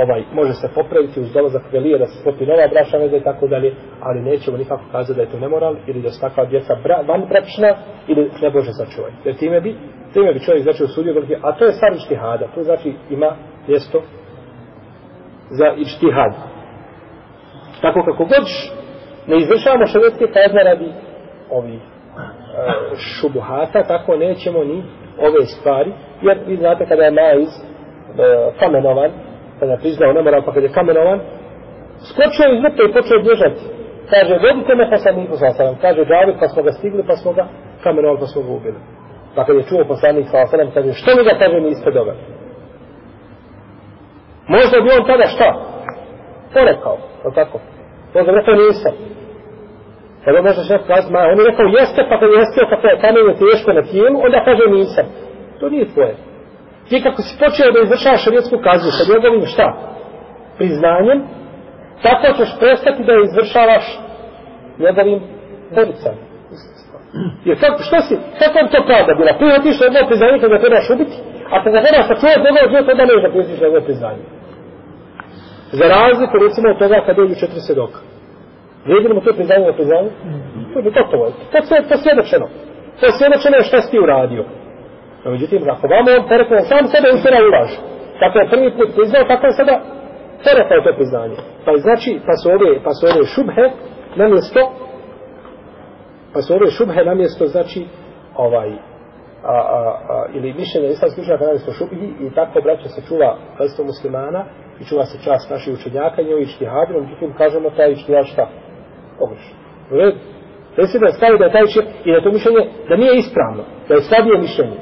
ovaj, može se popraviti uz dolazak velije da se sklopi nova braša veza i tako dalje, ali nećemo nikako kazati da je to nemoral ili da su takva djeca bra, van bračna ili ne bože sačuvaj. Jer time bi, time bi čovjek znači usudio velike, a to je stvar ištihada, to znači ima mjesto za ištihad. Tako kako god ne izvršavamo šarijetske kazne radi ovih e, šubuhata, tako nećemo ni ove stvari, jer vi znate kada je Maiz e, kamenovan, kada je priznao nemoral, pa kada je kamenovan, skočio iz rupe i počeo bježati. Kaže, vodite me poslaniku sa osanem. Kaže, David, pa smo ga stigli, pa smo ga kamenovali, pa smo ga ubili. Pa kada je čuo poslanik sa osanem, kaže, što mi ga kaže niste doveli? Možda bi on tada šta? Porekao, je tako? Možda bi rekao nisam. Sada možda šef kazi, ma, on je rekao jeste, pa kad jeste, pa kad je kamenje teško na tijelu, onda kaže nisam. To nije tvoje. Ti kako si počeo da izvršavaš šarijetsku kaznu sa njegovim šta? Priznanjem, tako ćeš prestati da izvršavaš njegovim poricama. Jer kako, što si, kako to pravda bila? Ti što je jedno priznanje kada trebaš ubiti, a kada trebaš sačuvati čovjek njegov život, onda ne da pristiš njegovo priznanje. Za razliku, recimo, od toga kada je četiri sedoka. Vrijedi to priznanje na priznanje? To je gotovo. To je posvjedočeno. To je šta si ti uradio. No, međutim, ako vamo on porekao sam sebe usira ulaž. Kako je prvi put priznao, tako je sada porekao to priznanje. Pa je znači, pa su ove, pa su ove šubhe na mjesto, pa su ove šubhe na mjesto, znači, ovaj, a, a, a, ili mišljenje islamskih učenjaka na mjesto šubhi i tako braća se čuva vrstu muslimana i čuva se čast naših učenjaka i njovi ištihadima, međutim, kažemo taj ištihad šta? Pogrešno. U redu. Reci da stavi da je taj čir, i da to mišljenje, da nije ispravno, da je slabije mišljenje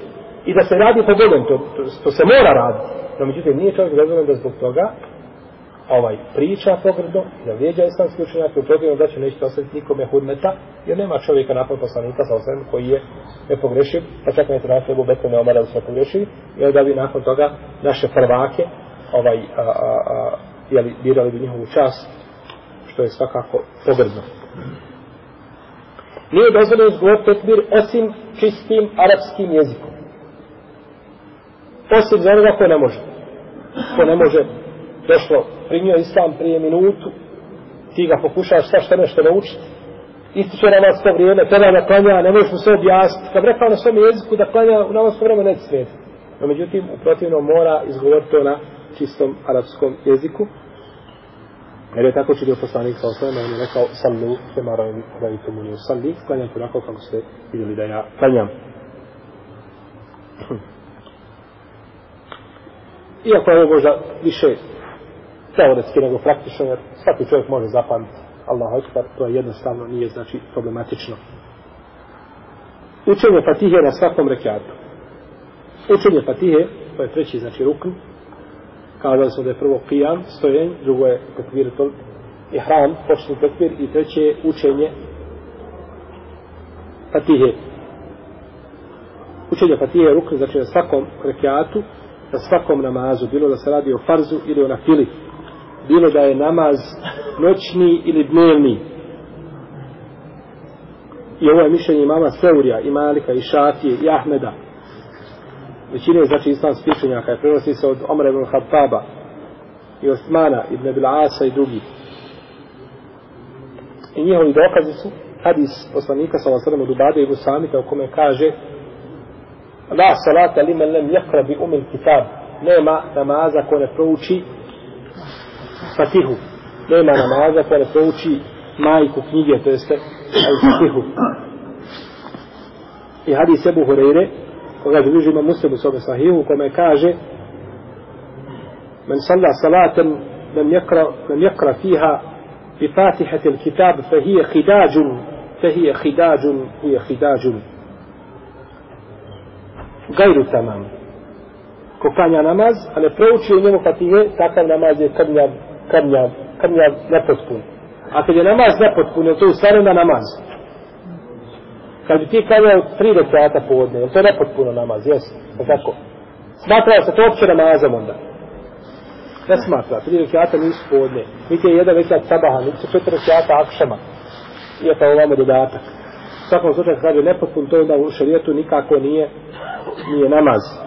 i da se radi po Bogom, to, to, to, se mora raditi. No, međutim, nije čovjek dozvoljen da zbog toga ovaj priča pogrdno, da vrijeđa islamski učenjak, u protivnom da će neće ostaviti nikome hudmeta, jer nema čovjeka nakon poslanika sa osvijem koji je nepogrešiv, pa čak ne treba Ebu Bekru ne omara da se nepogrešivi, jer da bi nakon toga naše prvake ovaj, a, a, a, jeli, birali bi njihovu čast, što je svakako pogrdno. Nije dozvoljeno izgovor tekbir osim čistim arapskim jezikom. Osim za onoga ko ne može. Ko ne može, došlo, primio islam prije minutu, ti ga pokušaš sa što nešto naučiti, ističe na nas to vrijeme, treba da klanja, ne možeš mu se objasniti. Kad rekao na svom jeziku da klanja, u namasko vreme neće smetiti. No, međutim, u protivnom mora izgovoriti to na čistom arapskom jeziku. Jer je tako čudio poslanik sa osnovima, on je rekao, sallu, se mara i to mu nije salli, klanjam onako kako ste vidjeli da ja klanjam. Iako je ovo možda više teoretski nego praktično, jer svaki čovjek može zapamtiti Allah Akbar, to je jednostavno nije znači problematično. Učenje Fatihe na svakom rekiatu. Učenje Fatihe, to je treći znači rukn, kazali smo da je prvo qiyam, stojenj, drugo je tekvir, to je hram, početni tekvir i treće je učenje Fatihe. Učenje Fatihe je rukn, znači na svakom rekiatu, na svakom namazu, bilo da se radi o farzu ili o nafili, bilo da je namaz noćni ili dnevni. I ovo je mišljenje imama Seurija, i Malika, i Šafije, i Ahmeda. Većine, znači, islamskih učenjaka je prenosi se od Omar ibn Khattaba i Osmana ibn Abil Asa i drugi. I njihovi dokazi su hadis poslanika sa Vasadom od Ubade i Busamita u kome kaže La salata li men lem jakra bi umil kitab nema namaza ko ne prouči Fatihu. Nema namaza ko ne prouči majku knjige, to jeste Al-Fatihu. I hadis Ebu Hureyre, koga zaduži ima muslim u sobe sahihu, kome kaže Men salla lem yakra fiha bi fatihati il-kitab fe hije hidađun fe hije hidađun hije hidađun gajru tamam ko klanja namaz, a ne prouči u njemu fatihe, takav namaz je krnjav krnjav, krnjav nepotpun. A kad je namaz nepotpun, je to u stvari na namaz. Kad bi ti klanjao tri rekata podne, je to nepotpuno namaz, jes? Je tako? Smatra se to opće namazom onda. Ne smatra, tri rekata nisu podne. Niti je jedan rekat sabaha, niti su četiri rekata akšama. I je to ovamo dodatak. U svakom slučaju kaže nepotpun, to onda u šarijetu nikako nije, nije namaz.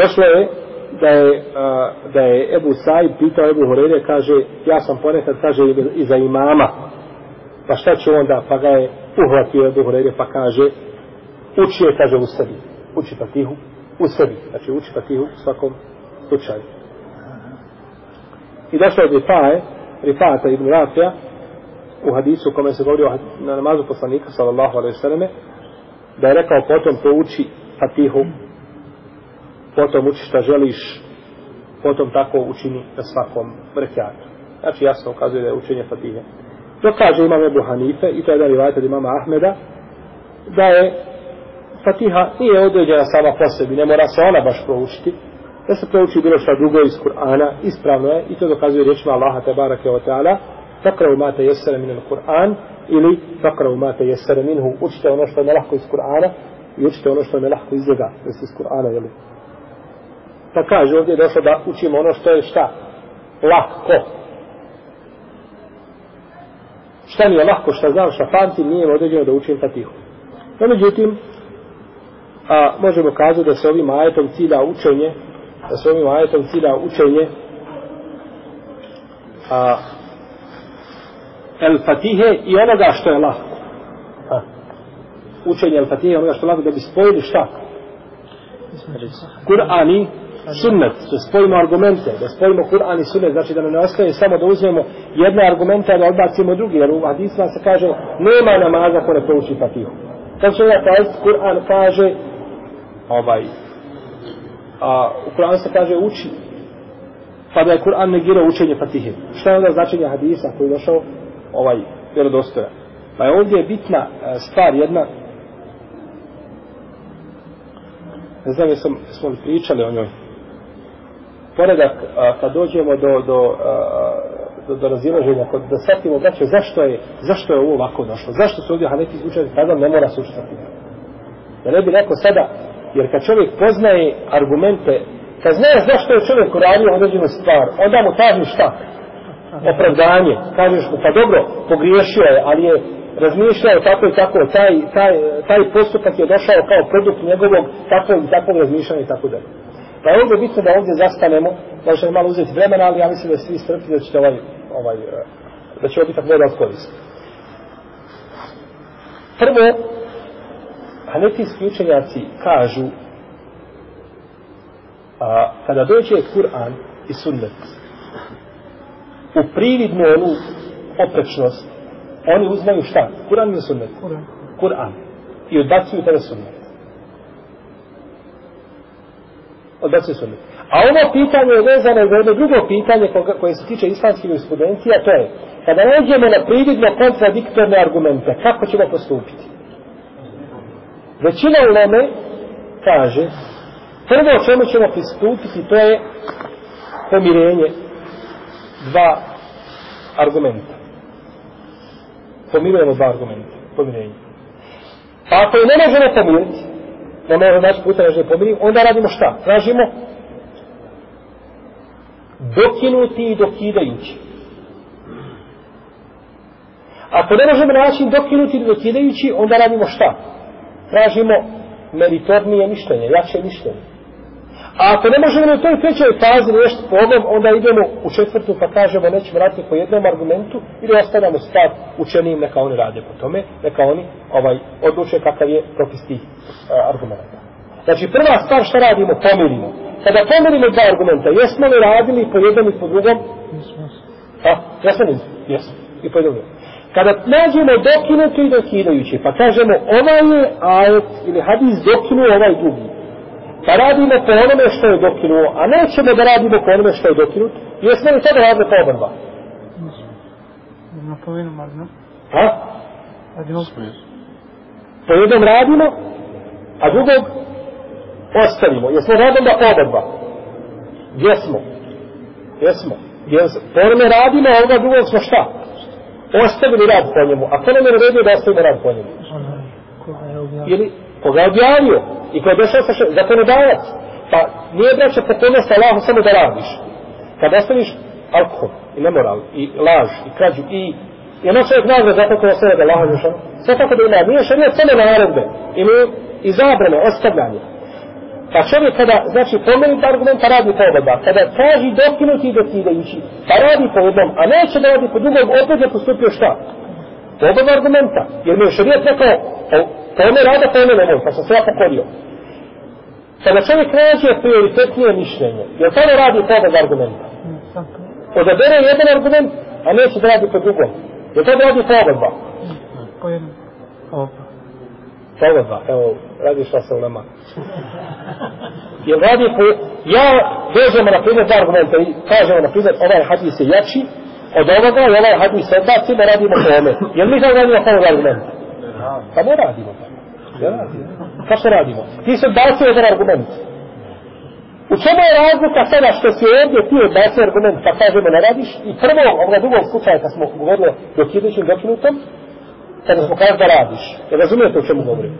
Došlo je da je, a, da je Ebu Said pitao Ebu Horeire, kaže, ja sam ponekad, kaže, i za imama. Pa šta će onda? Pa ga je uhvatio Ebu Horeire, pa kaže, uči je, kaže, u sebi. Uči fatihu u sebi. Znači, uči fatihu u svakom slučaju. I došlo je Rifaje, Rifata ibn Rafija, u hadisu u kome se govori o na namazu poslanika, sallallahu alaihi sallame, da je rekao, potom to uči fatihu potom uči šta želiš, potom tako učini na svakom rekiatu. Znači jasno ukazuje da je učenje Fatihe. To kaže imam Ebu Hanife, i to je jedan rivajt od imama Ahmeda, da je Fatiha nije određena sama po sebi, ne mora se ona baš proučiti, da se prouči bilo šta drugo iz Kur'ana, ispravno je, i to dokazuje riječima Allaha tabaraka wa ta'ala, ma mate jesere minul Kur'an, ili fakravu mate jesere minhu, učite ono što je nelahko iz Kur'ana, i učite ono što je nelahko iz njega, iz Kur'ana, jeli, Pa kaže ovdje je došlo da učimo ono što je šta? Lahko. Šta mi je lahko, šta znam, šta pamtim, nije određeno da učim fatihu. No, međutim, a, možemo kazati da se ovim ajetom cilja učenje, da se ovim ajetom cilja učenje a, el fatihe i onoga što je lahko. A, učenje el fatihe onoga što je lahko da bi spojili šta? Kur'ani sunnet, da spojimo argumente, da spojimo Kur'an i sunnet, znači da ne ostaje samo da uzmemo jedne argumente, a da odbacimo drugi, jer u hadisma se kaže, nema namaza ko ne prouči fatihu. Kako se ovaj kazati, Kur'an kaže, ovaj, a u Kur'an se kaže uči, pa da je Kur'an negirao učenje fatihe. Šta je onda značenje hadisa koji je došao, ovaj, vjerodostoja? Pa je ovdje bitna e, stvar jedna, ne znam jesam, smo li pričali o njoj, poredak, a, kad dođemo do, do, a, do, do razilaženja, kod, da shvatimo, braće, zašto je, zašto je ovo ovako došlo? Zašto su ovdje Hanefi učeni kazali, ne mora se učiti Da ne bi neko sada, jer kad čovjek poznaje argumente, kad zna zašto je čovjek uradio određenu stvar, onda mu kažu šta? Opravdanje. Kažeš mu, pa dobro, pogriješio je, ali je razmišljao tako i tako, taj, taj, taj postupak je došao kao produkt njegovog takvog i takvog razmišljanja i tako dalje. Pa je ovdje bitno da ovdje zastanemo, da će malo uzeti vremena, ali ja mislim da svi strpiti da ćete ovaj, ovaj, da će ovo biti tako da odkorist. Prvo, hanetijski učenjaci kažu, a, kada dođe Kur'an i sunnet, u prividnu onu oprečnost, oni uzmaju šta? Kur'an ili sunnet? Kur'an. Kur'an. I odbacuju tada sunnet. Odbacuje sunnet. A ovo pitanje je vezano za jedno drugo pitanje koje se tiče islamskih jurisprudencija, to je kada nađemo na prividno kontradiktorne argumente, kako ćemo postupiti? Većina uleme kaže prvo o čemu ćemo pristupiti to je pomirenje dva argumenta pomirujemo dva argumenta, pomirenje. Pa ako je ne možemo pomiriti, ne možemo naći puta ne možemo onda radimo šta? Tražimo dokinuti i dokidajući. Ako ne možemo naći dokinuti i dokidajući, onda radimo šta? Tražimo meritornije mišljenje, jače mišljenje. A ako ne možemo na toj trećoj fazi riješiti problem, onda idemo u četvrtu pa kažemo nećemo raditi po jednom argumentu ili ostavljamo stav učenijim neka oni rade po tome, neka oni ovaj odluče kakav je propis tih uh, argumenta. Znači prva stvar što radimo, pomirimo. Kada pomirimo dva argumenta, jesmo li radili po jednom i po drugom? A, jesmo li? Jesmo. I po jednom. Kada nađemo dokinuto i dokidajuće, pa kažemo ovaj je ajet ili hadis dokinuo ovaj drugi da radimo po onome što je dokinuo, a nećemo da radimo po onome što je dokinut, jesmo li tada radili po obrva? Mazno. Ha? Radimo. Po jednom radimo, a drugog ostavimo. Jesmo radili da po obrva? Jesmo. Jesmo. Jesmo. Po onome radimo, a ovoga drugog smo šta? Ostavili rad po njemu. A ko nam je naredio da ostavimo rad po njemu? Ili koga je objavio? i koji je došao sa zakonodavac. Pa nije braće pokornost Allahu samo da radiš. Kad ostaviš alkohol i nemoral i laž i krađu i i ono čovjek nagrad zato koja sve da Allah Žešan. sve tako da ima nije šarijat samo naredbe Ima i zabrane, ostavljanje pa čovjek kada znači pomeni ta argumenta pa radi po oba kada traži dokinuti i dokidajući pa radi po jednom a neće da radi po drugom opet je postupio šta po oba argumenta jer mi je šarijat rekao Pa ome rada po ome nemoj pa sam se ja pokorio. Kada čovjek nađe prioritetnije mišljenje jer tada radi pobog argumenta? Odabere jedan argument a neće da radi po drugom. Jer tada radi po oba dva Po evo radi šta se u nama jer radi po ja vežemo na primjer dva argumenta i kažemo na primjer ovaj hadis je jači od ovoga i ovaj hadis odbacimo, radimo po ome jer mi kao radimo po ovoga argumenta? Pa ne radimo. tako ne radimo kako se radimo? Ti se odbacio jedan argument. U čemu je razlika sada što si ovdje ti odbacio argument pa kažemo ne radiš? I prvo ovoga drugog slučaja kad smo govorili dok idućim dokinutom kada smo kažem da radiš. Jer razumijete o čemu govorim?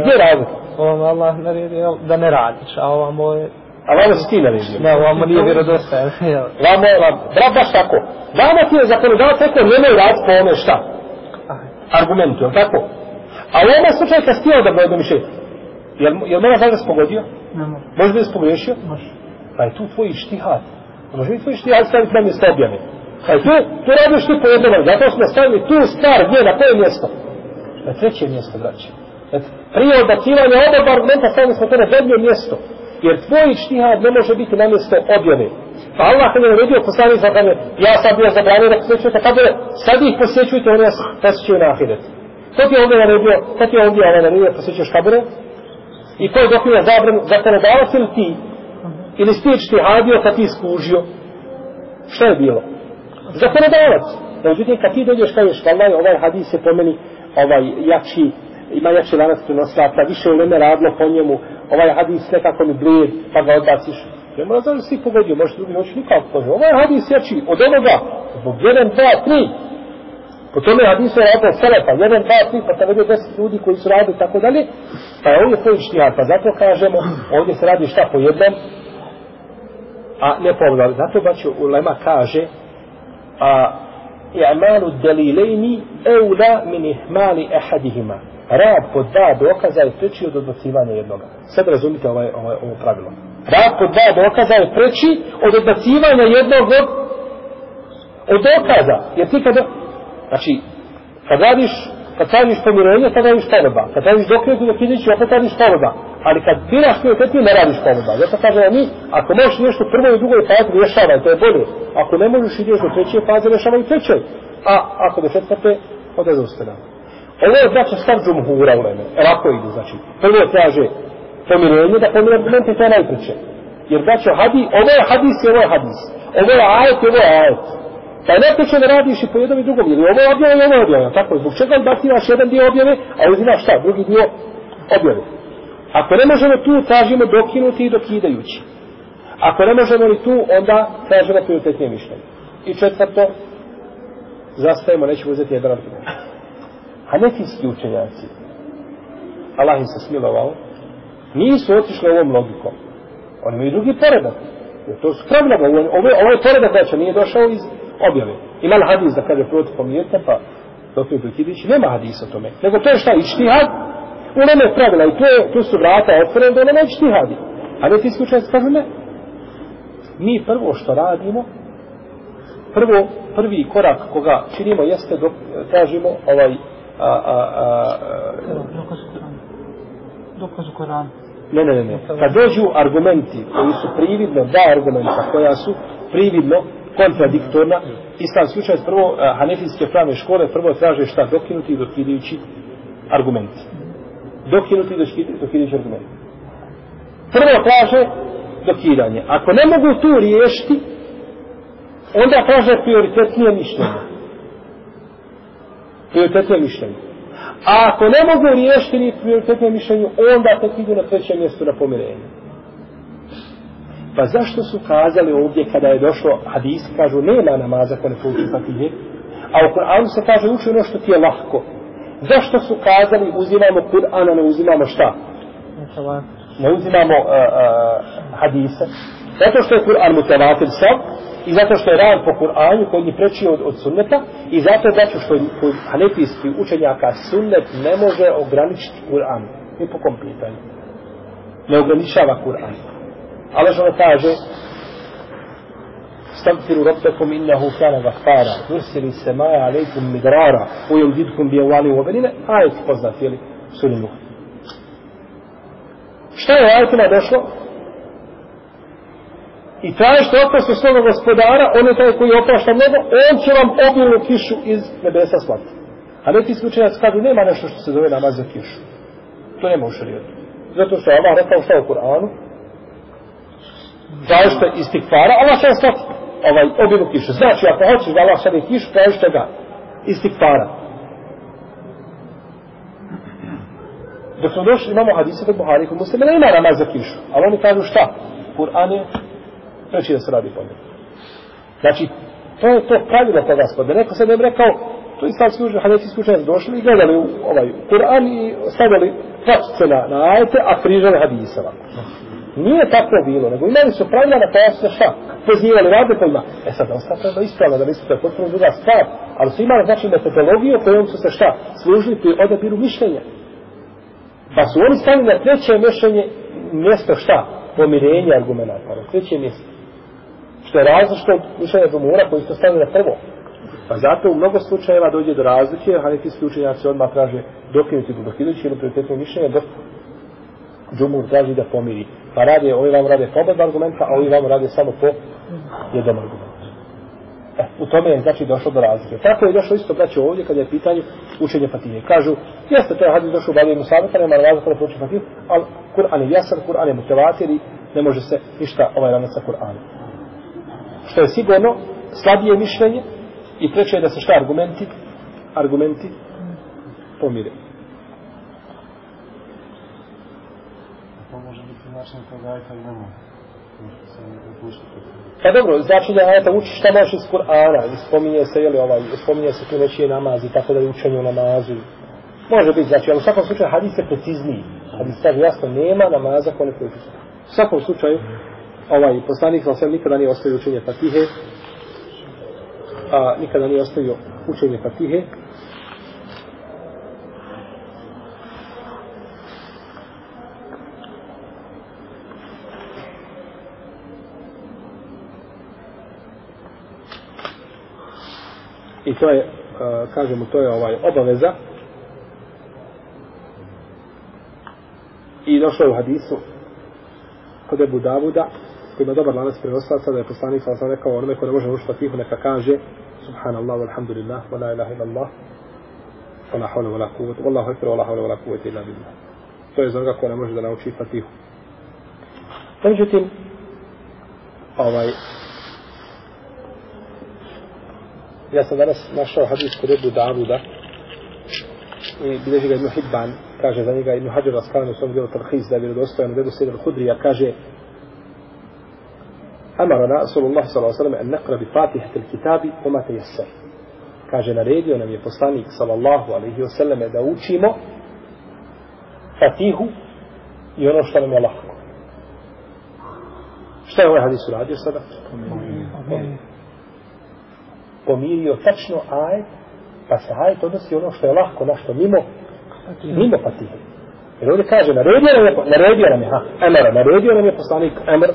Gdje je razlika? Ovamo Allah naredio da ne radiš, a ovamo je... a vama si ti naredio Ne, ovamo nije vjerodostajan. vama je vam bra baš tako. Vama ti je zakonodavac rekao nemoj raditi po ome šta? Argumentu je li tako a u ovom slučaju kad si ti odabrao jedno mišljenje jel, jel mora da si pogodio Ne može. može da si pogriješio Može. Pa je tu tvoj štihad. Može li tvoj štihad staviti na mjesto objave? Pa je tu, tu radiš ti po jednom, zato smo stavili tu stvar gdje, na koje mjesto? Na treće mjesto, braće. Prije odbacivanja oba argumenta stavili smo to na zadnje mjesto. Jer tvoj štihad ne može biti na mjesto objave. Pa Allah je naredio poslanik za ja sam bio zabranio da posjećujete kabure, sad ih posjećujte, oni vas posjećuju na ahiret. Ko ti je ovdje naredio, ko ti je ovdje ovaj naredio da posjećuješ kabure? I ko je dokinuo zabranu, zakonodavac ili ti? Ili si ti štihadio kad pa ti skužio? Šta je bilo? Zakonodavac. Da Međutim, kad ti dođeš kažeš, vallaj, ovaj hadis je po meni ovaj, jači, ima jači lanac prenosilaca, više u mene radilo po njemu, ovaj hadis nekako mi blije, pa ga odbaciš. Ne mora znači si pogodio, možeš drugi hoći nikako pogodio. Ovaj hadis jači od onoga, zbog 1, 2, 3. Po tome hadisu je radilo selepa, 1, 2, 3, pa te vede 10 ljudi koji su radili tako dalje, pa je ovdje tvoj štijat, pa zato kažemo, ovdje se radi šta po jednom, a ne pogledali. Zato baću ulema kaže a i'malu delilejni eula min ihmali ehadihima. Rad po dva dokaza je preći od odbacivanja jednoga. Sad razumite ovaj, ovaj, ovo pravilo. Rad po dva dokaza je preći od odbacivanja jednog od, od dokaza. Jer ti kada, znači, kad radiš, kad tražiš pomirenje, tada radiš povoda. Kad tražiš dokretu dok ideš, opet radiš povoda. Ali kad biraš prioritetnije, ne radiš povoda. Zato kažemo mi, ako možeš nešto prvo i drugoj fazi, rješavaj, to je bolje. Ako ne možeš, ideš do treće faze, rješavaj u trećoj. A ako do četvrte, onda zaustavljamo. Ovo je, braća, stav džumhura u Leme. Ovako ide, znači. Prvo traže pomirenje, da pomire argumente, to je najpreće. Jer, braća, hadi, ovo je hadis i ovo je hadis. Ovo je ajet i ovo je ajet. Pa je da radiš i po jednom i drugom, jer je ovo objava i ovo objava, Tako, zbog čega odbaciraš jedan dio objave, a uzimaš šta, drugi dio objave. Ako ne možemo tu, tražimo dokinuti i dokidajući. Ako ne možemo ni tu, onda tražimo prioritetnije mišljenje. I četvrto, zastajemo, nećemo uzeti jedan argument. Hanefijski učenjaci, Allah im se smilovao, nisu otišli ovom logikom. Oni imaju drugi poredak. Jer to su pravila, ovo, ovo, ovo je poredak veća, nije došao iz objave. Ima li hadis da kaže proti pomirijete, pa dok je dokidići, nema hadisa o tome. Nego to je šta, ištihad, u neme pravila, i to je, tu su vrata otvorene, da nema ištihadi. A ne ti iskučenci kažu ne. Mi prvo što radimo, prvo, prvi korak koga činimo jeste dok tražimo ovaj, a, a, a, Dokaz u Koranu. Dokaz u Koranu. ne, ne, ne, ne. Kad dođu argumenti koji su prividno, dva argumenta koja su prividno kontradiktorna, islamski učenjac prvo, hanefijske pravne škole, prvo traže šta dokinuti i dokidajući argumenti. Dokinuti i dokidujući dokidajući argumenti. Prvo traže dokidanje. Ako ne mogu tu riješiti, onda traže prioritetnije mišljenje. Prioritetnije mišljenje. A ako ne mogu riješiti ni prioritetnije mišljenje, onda tek idu na treće mjesto na pomirenje. Pa zašto su kazali ovdje kada je došlo hadis, kažu nema namaza ko ne pouči fatihe, a u Kur'anu se kaže uči ono što ti je lahko. Zašto su kazali uzimamo Kur'an, a ne uzimamo šta? Ne uzimamo uh, uh, hadise. Zato što je Kur'an mutavatir sam i zato što je rad po Kur'anu koji je preči od, od sunneta i zato zato što kod hanefijski učenjaka sunnet ne može ograničiti Kur'an. Ni po kom pitanju. Ne ograničava Kur'an. Ali što kaže استغفروا ربكم إنه كان غفارا يرسل السماء عليكم مدرارا ويمددكم بأموال وبنين آية poznat je li suri Šta je u ajetima došlo? I tražite oprostu svoga gospodara, on je taj koji oprašta mnogo, on će vam obilnu kišu iz nebesa slati. A neki slučajac kažu, nema nešto što se zove namaz za kišu. To nema u šarijetu. Zato što je Allah rekao šta u Kur'anu, tražite istikvara, Allah će vam slati ovaj obilu kišu. Znači, ako hoćeš da Allah šalje kišu, tražite ga istikvara. Dok smo došli, imamo hadise kod Buhari, kod muslima, nema namaz za kišu. Ali oni kažu šta? Kur'an je preći da se radi po njemu. Znači, to je to pravilo kod gospoda. Neko se ne bi rekao, to je islamski učenje, hadijski učenje došli i gledali u ovaj Kur'an i stavili tlačice na, na ajete, a križali hadise ovako. Nije tako bilo, nego imali su pravila na koja pa se šta? Pozivali rade kojima. E sad, on sad treba ispravno da mislite, potpuno druga stvar. Ali su imali, znači, metodologiju kojom su se šta? Služili pri odabiru mišljenja. Pa su oni stavili na treće mišljenje mjesto šta? Pomirenje argumenta. Na treće mjesto što je različito od mišljenja Zumura koji su stavili na prvo. Pa zato u mnogo slučajeva dođe do razlike, hanefijski učenjaci odmah traže dokinuti do ili prioritetno mišljenje, dok Džumur traži da pomiri. Pa rade, ovi vam rade pobed argumenta, a ovi vam rade samo po jednom argumentu. E, u tome je znači došlo do razlike. Tako je došlo isto braće ovdje kad je pitanje učenje Fatije. Kažu, jeste to je hadis došao u Balijem Saveta, nema razlika da prouči Fatiju, ali Kur'an je jasan, Kur'an je motivatir i ne može se ništa ovaj ranac sa Kur'anom što je sigurno slabije mišljenje i treće je da se šta argumenti argumenti pomire. To može biti način toga ajta i nema. Pa dobro, znači da ajta uči šta možeš iz Kur'ana, spominje se, jeli, ovaj, spominje se tu nečije namazi, tako da je učenje u namazu. Može biti, znači, ali u svakom slučaju hadis je precizniji. Hadis kaže jasno, nema namaza kone koji U svakom slučaju, ovaj poslanik sam sve nikada nije ostavio učenje Fatihe. A nikada nije ostavio učenje Fatihe. I to je uh, kažemo to je ovaj obaveza. I došlo je u hadisu kod Ebu Davuda koji ima dobar lanac prenoslaca da je poslanik sa sam rekao onome ko ne može učiti fatihu neka kaže subhanallah walhamdulillah wa la ilaha illallah wa la hawla wa la kuvvet, wa la akbar wa la hawla wa la kuvvet illa billah. To je za onoga ko ne može da nauči fatihu međutim ovaj ja sam danas našao hadis kod Ebu Davuda i bileži ga Ibn Hidban, kaže za njega Ibn Hađar Raskalan u svom djelu Tarhiz, da je bilo dostojan u Ebu Sejdan Hudrija, kaže Amarana, sallallahu sallahu sallam, en nekra bi fatih tel kitabi, pomate jeser. Kaže, naredio nam je poslanik, sallallahu alaihi wasallam da učimo fatihu i ono što nam je lahko. Šta je ovaj hadis uradio sada? Amin. Amin pomirio tačno aj pa se aj odnosi ono što je lahko našto mimo mimo fatihe jer ovdje kaže naredio nam je naredio nam je ha, emara, naredio nam je poslanik emar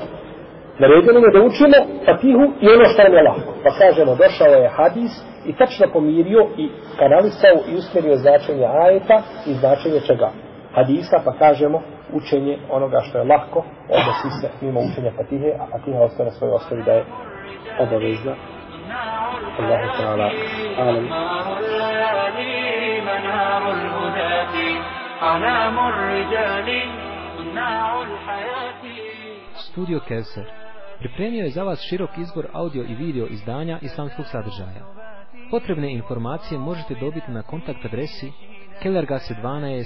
Naredio nam je da učimo Fatihu i ono što nam je lahko. Pa kažemo, došao je hadis i tačno pomirio i kanalisao i usmjerio značenje ajeta i značenje čega? Hadisa, pa kažemo, učenje onoga što je lahko, odnosi se mimo učenja Fatihe, a Fatiha ostaje na svojoj osnovi da je obavezna. Allahu ta'ala. Amen. أعلام الرجال صناع الحياة Studio Kevser pripremio je za vas širok izbor audio i video izdanja islamskog sadržaja. Potrebne informacije možete dobiti na kontakt adresi Kellergasse 12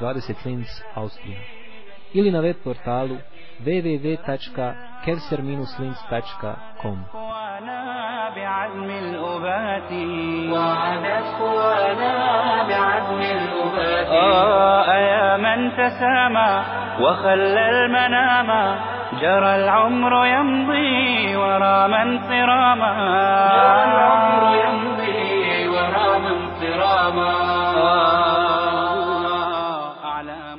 4020 Linz, Austrija ili na web portalu www.kevser-linz.com بعزم الأبات. وعدت قوانا بعزم الأبات. أيا من تسامى وخلى المنام. جرى العمر يمضي ورا من صراما. جرى العمر يمضي ورا من صراما.